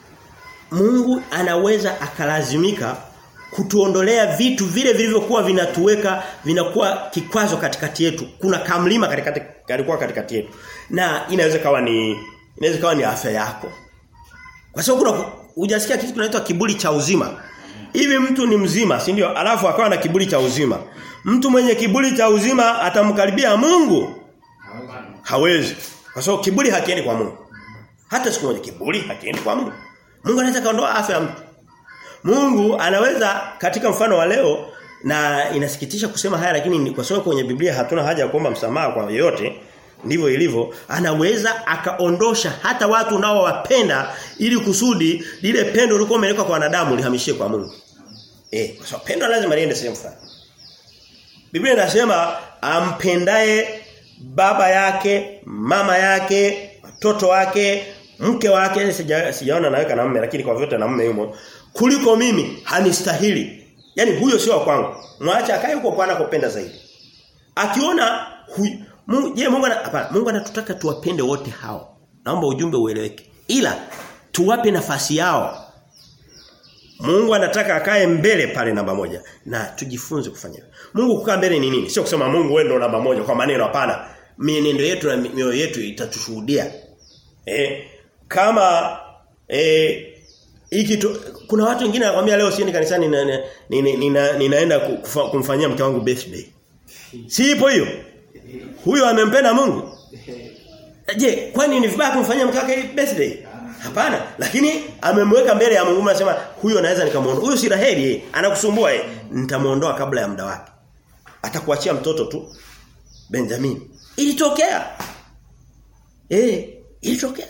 Mungu anaweza akalazimika kutuondolea vitu vile vilivyokuwa vinatuweka vinakuwa kikwazo katikati yetu. Kuna kamlima katikati kalikuwa katikati yetu. Na inaweza kawa ni inaweza kawa ni afya yako. Kwa sababu kuna hujasikia kitu kinaitwa kiburi cha uzima. Hivi mtu ni mzima, si ndio? Alafu akawa na kiburi cha uzima. Mtu mwenye kiburi cha uzima atamkaribia Mungu? Hawezi. Kwa sababu kiburi hakiendi kwa Mungu. Hata siku moja kiburi hakiendi kwa Mungu. Mungu anaweza kaondoa afya ya mtu. Mungu anaweza katika mfano wa leo na inasikitisha kusema haya lakini kwa sababu kwenye Biblia hatuna haja ya kuomba msamaha kwa yote ndivyo ilivyo anaweza akaondosha hata watu unaowapenda ili kusudi lile pendo lilikuwa umeleka kwa wanadamu lihamishie kwa Mungu. Eh, kwa sababu pendo lazima liende sehemu fulani. Biblia inasema ampendaye baba yake, mama yake, watoto wake, mke wake sija, sijaona naweka na mume lakini kwa vyote na mume yumo kuliko mimi hanistahili. Yaani huyo sio wa kwangu. Mwacha akae huko kwa anakopenda zaidi. Akiona je Mungu hapana Mungu anatutaka tuwapende wote hao. Naomba ujumbe ueleweke. Ila tuwape nafasi yao. Mungu anataka akae mbele pale namba moja na tujifunze kufanya hivyo. Mungu kukaa mbele ni nini? Sio kusema Mungu wewe ndio namba moja kwa maneno hapana. Mienendo yetu na mioyo yetu itatushuhudia. Eh kama eh hiki kuna watu wengine wanakuambia leo siendi kanisani nina, nina, nina, ninaenda kumfanyia mke wangu birthday. Si ipo hiyo? Huyo amempenda Mungu? Je, kwani ni vibaya kumfanyia mke wake birthday? Hapana, lakini amemweka mbele ya Mungu anasema huyo naweza nikamuondoa. Huyo si raheli yeye, anakusumbua yeye. Nitamuondoa kabla ya muda wake. Atakuachia mtoto tu. Benjamin. Ilitokea. Eh, ilitokea.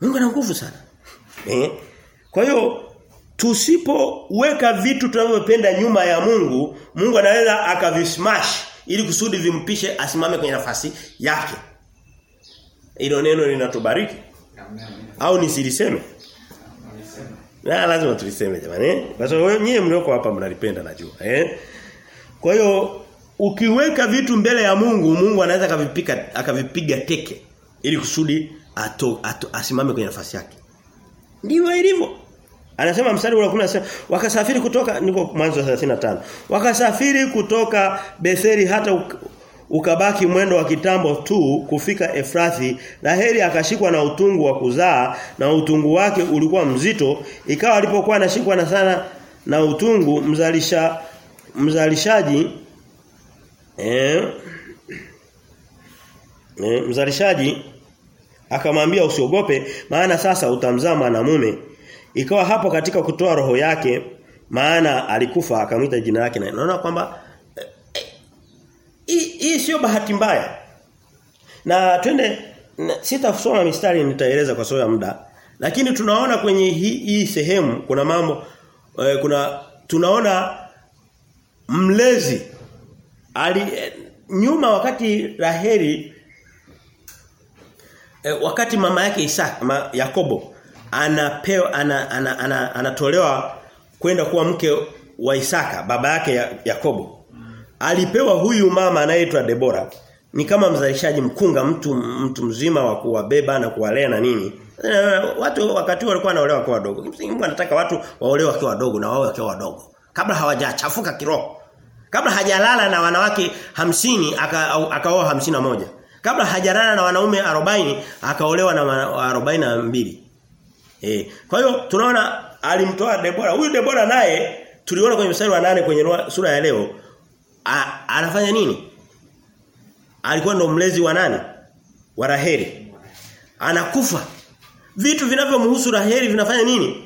Mungu ana nguvu sana. Eh? Kwa hiyo tusipoweka vitu tunavyopenda nyuma ya Mungu, Mungu anaweza akavismash ili kusudi vimpishe asimame kwenye nafasi yake. Hilo neno linatubariki au nisiliseme? Na lazima tuliseme jamani eh? Sababu nyie mlioko hapa mnalipenda najua eh? Kwa hiyo ukiweka vitu mbele ya Mungu, Mungu anaweza akavipika akavipiga teke ili kusudi ato, ato, asimame kwenye nafasi yake. Ndivyo ilivyo. Anasema mstari wa 10 wakasafiri kutoka niko mwanzo 35. Wakasafiri kutoka Betheli hata ukabaki mwendo wa kitambo tu kufika Efrathi na heri akashikwa na utungu wa kuzaa na utungu wake ulikuwa mzito. Ikawa alipokuwa anashikwa na sana na utungu mzalisha mzalishaji eh, eh mzalishaji akamwambia usiogope maana sasa utamzaa mwanamume. Ikawa hapo katika kutoa roho yake maana alikufa akamwita jina lake na naona kwamba hii sio bahati mbaya. Na twende sitasoma mistari nitaeleza kwa sababu ya muda. Lakini tunaona kwenye hii, hii sehemu kuna mambo eh, kuna tunaona mlezi ali eh, nyuma wakati Raheli eh, wakati mama yake Isaka ma, Yakobo anapewa ana, ana, ana, anatolewa kwenda kuwa mke wa Isaka baba yake ya, Yakobo alipewa huyu mama anayeitwa Debora ni kama mzalishaji mkunga mtu mtu mzima wa kuwabeba na kuwalea na nini. Watu wakati walikuwa wanaolewa wakiwa wadogo. Mungu anataka watu waolewe wakiwa wadogo na wao wakiwa wadogo. Kabla hawajachafuka kiroho. Kabla hajalala na wanawake hamsini akaoa aka hamsini na moja. Kabla hajalala na wanaume 40 akaolewa na 42 eh kwa hiyo tunaona alimtoa Debora huyu Debora naye tuliona kwenye mstari wa nane kwenye sura ya leo anafanya nini alikuwa ndo mlezi wa nani wa Raheli anakufa vitu vinavyomhusu Raheli vinafanya nini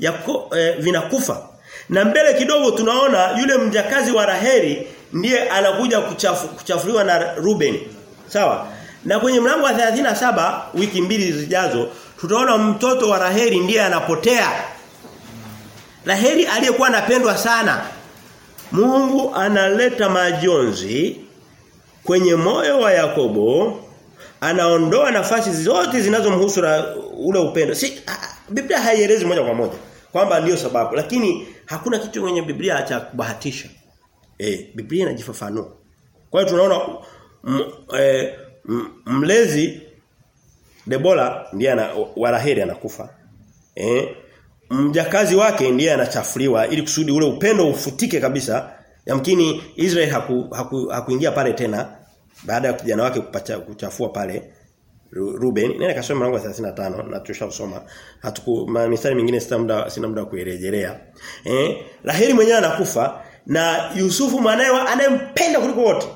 yako eh, vinakufa na mbele kidogo tunaona yule mjakazi wa Raheli ndiye anakuja kuchafu, kuchafuliwa na Ruben. Sawa? Na kwenye mlango wa 37 wiki mbili zijazo tutaona mtoto wa Raheli ndiye anapotea. Raheli aliyekuwa anapendwa sana. Mungu analeta majonzi kwenye moyo wa Yakobo anaondoa nafasi zote zinazomhusu ule upendo. Si Biblia haielezi moja kwa moja kwamba ndio sababu lakini hakuna kitu kwenye Biblia cha kubahatisha. Eh Biblia inajifafanua. Kwa hiyo tunaona e, mlezi Debora ndiye ana wa Raheli anakufa. Eh mjakazi wake ndiye anachafuliwa ili kusudi ule upendo ufutike kabisa. Yamkini Israel haku, haku, hakuingia pale tena baada ya kijana wake kupacha, kuchafua pale Ruben. Nenda kasoma mlango wa 35 na tushausoma hatuku mistari mingine sita muda sina muda kuirejelea. Eh Raheli mwenyewe anakufa na Yusufu mwanae anayempenda kuliko wote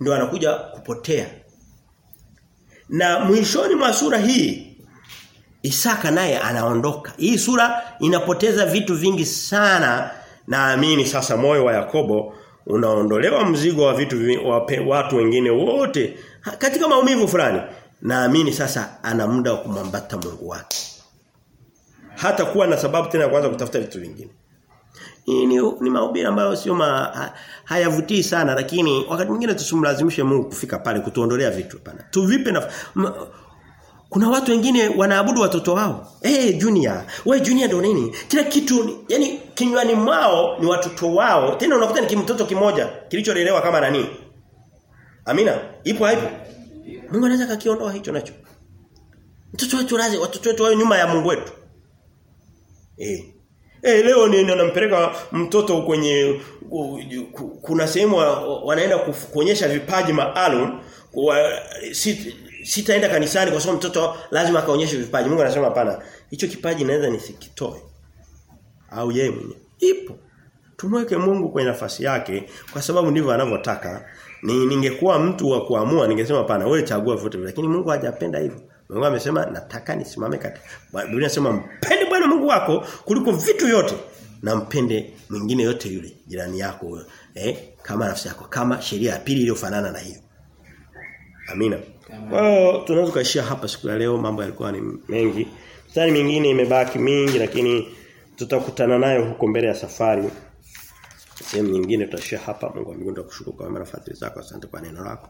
ndio anakuja kupotea. Na mwishoni mwa sura hii Isaka naye anaondoka hii sura inapoteza vitu vingi sana naamini sasa moyo wa Yakobo unaondolewa mzigo wa vitu wa watu wengine wote katika maumivu fulani naamini sasa ana muda wa kumwambata Mungu wake. Hata kuwa na sababu tena kuanza kutafuta vitu vingine. Hii ni, ni mahubiri ambayo sio ma, ha, hayavutii sana lakini wakati mwingine tusimlazimishe Mungu kufika pale kutuondolea vitu pana. Tuvipe na kuna watu wengine wanaabudu watoto wao. Eh hey, junior, wewe junior ndio nini? Kila kitu yani kinywani mwao ni watoto wao. Tena unakuta ni kimtoto kimoja kilicholelewa kama nani? Amina. Ipo haipo? Mungu anaweza kakiondoa hicho nacho. Mtoto wetu lazima watoto wetu wao nyuma ya Mungu wetu. Eh. Eh leo ni nampeleka mtoto kwenye kuna sehemu wanaenda kuonyesha vipaji maalum sitaenda kanisani kwa sababu mtoto lazima akaonyeshe vipaji. Mungu anasema hapana. Hicho kipaji naweza nisikitoe. Au yeye mwenyewe. Ipo. Tumweke Mungu kwenye nafasi yake kwa sababu ndivyo anavyotaka. Ni ningekuwa mtu wa kuamua ningesema hapana wewe chagua vyote lakini Mungu hajapenda hivyo. Mungu amesema nataka nisimame kati. Biblia inasema mpende Bwana Mungu wako kuliko vitu yote na mpende mwingine yote yule jirani yako eh kama nafsi yako kama sheria ya pili iliyofanana na hiyo. Amina. Kwa hiyo tunaweza kuishia hapa siku ya leo mambo yalikuwa ni mengi. Mstari mingine imebaki mingi lakini tutakutana nayo huko mbele ya safari. Sehemu nyingine tutashia hapa. Mungu wa mbinguni tukushukuru kwa marafiki zako. Asante kwa neno lako.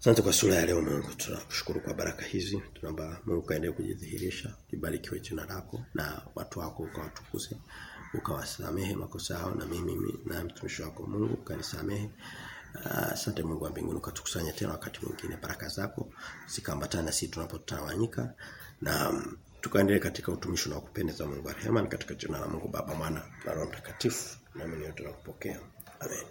Asante kwa sura ya leo Mungu. Tunakushukuru kwa baraka hizi. Tunaomba Mungu kaendelee kujidhihirisha. Libarikiwe jina lako na watu wako ukawatukuze. Ukawasamehe makosa yao na mimi na mtumishi wako Mungu kanisamehe. Asante Mungu wa mbinguni ukatukusanya tena wakati mwingine baraka zako zikaambatana na sisi tunapotawanyika na um, tukaendelee katika utumishi na kupendeza Mungu wa rehema katika jina la Mungu Baba Mwana na Roho Mtakatifu. Na mimi yote nakupokea. Amen.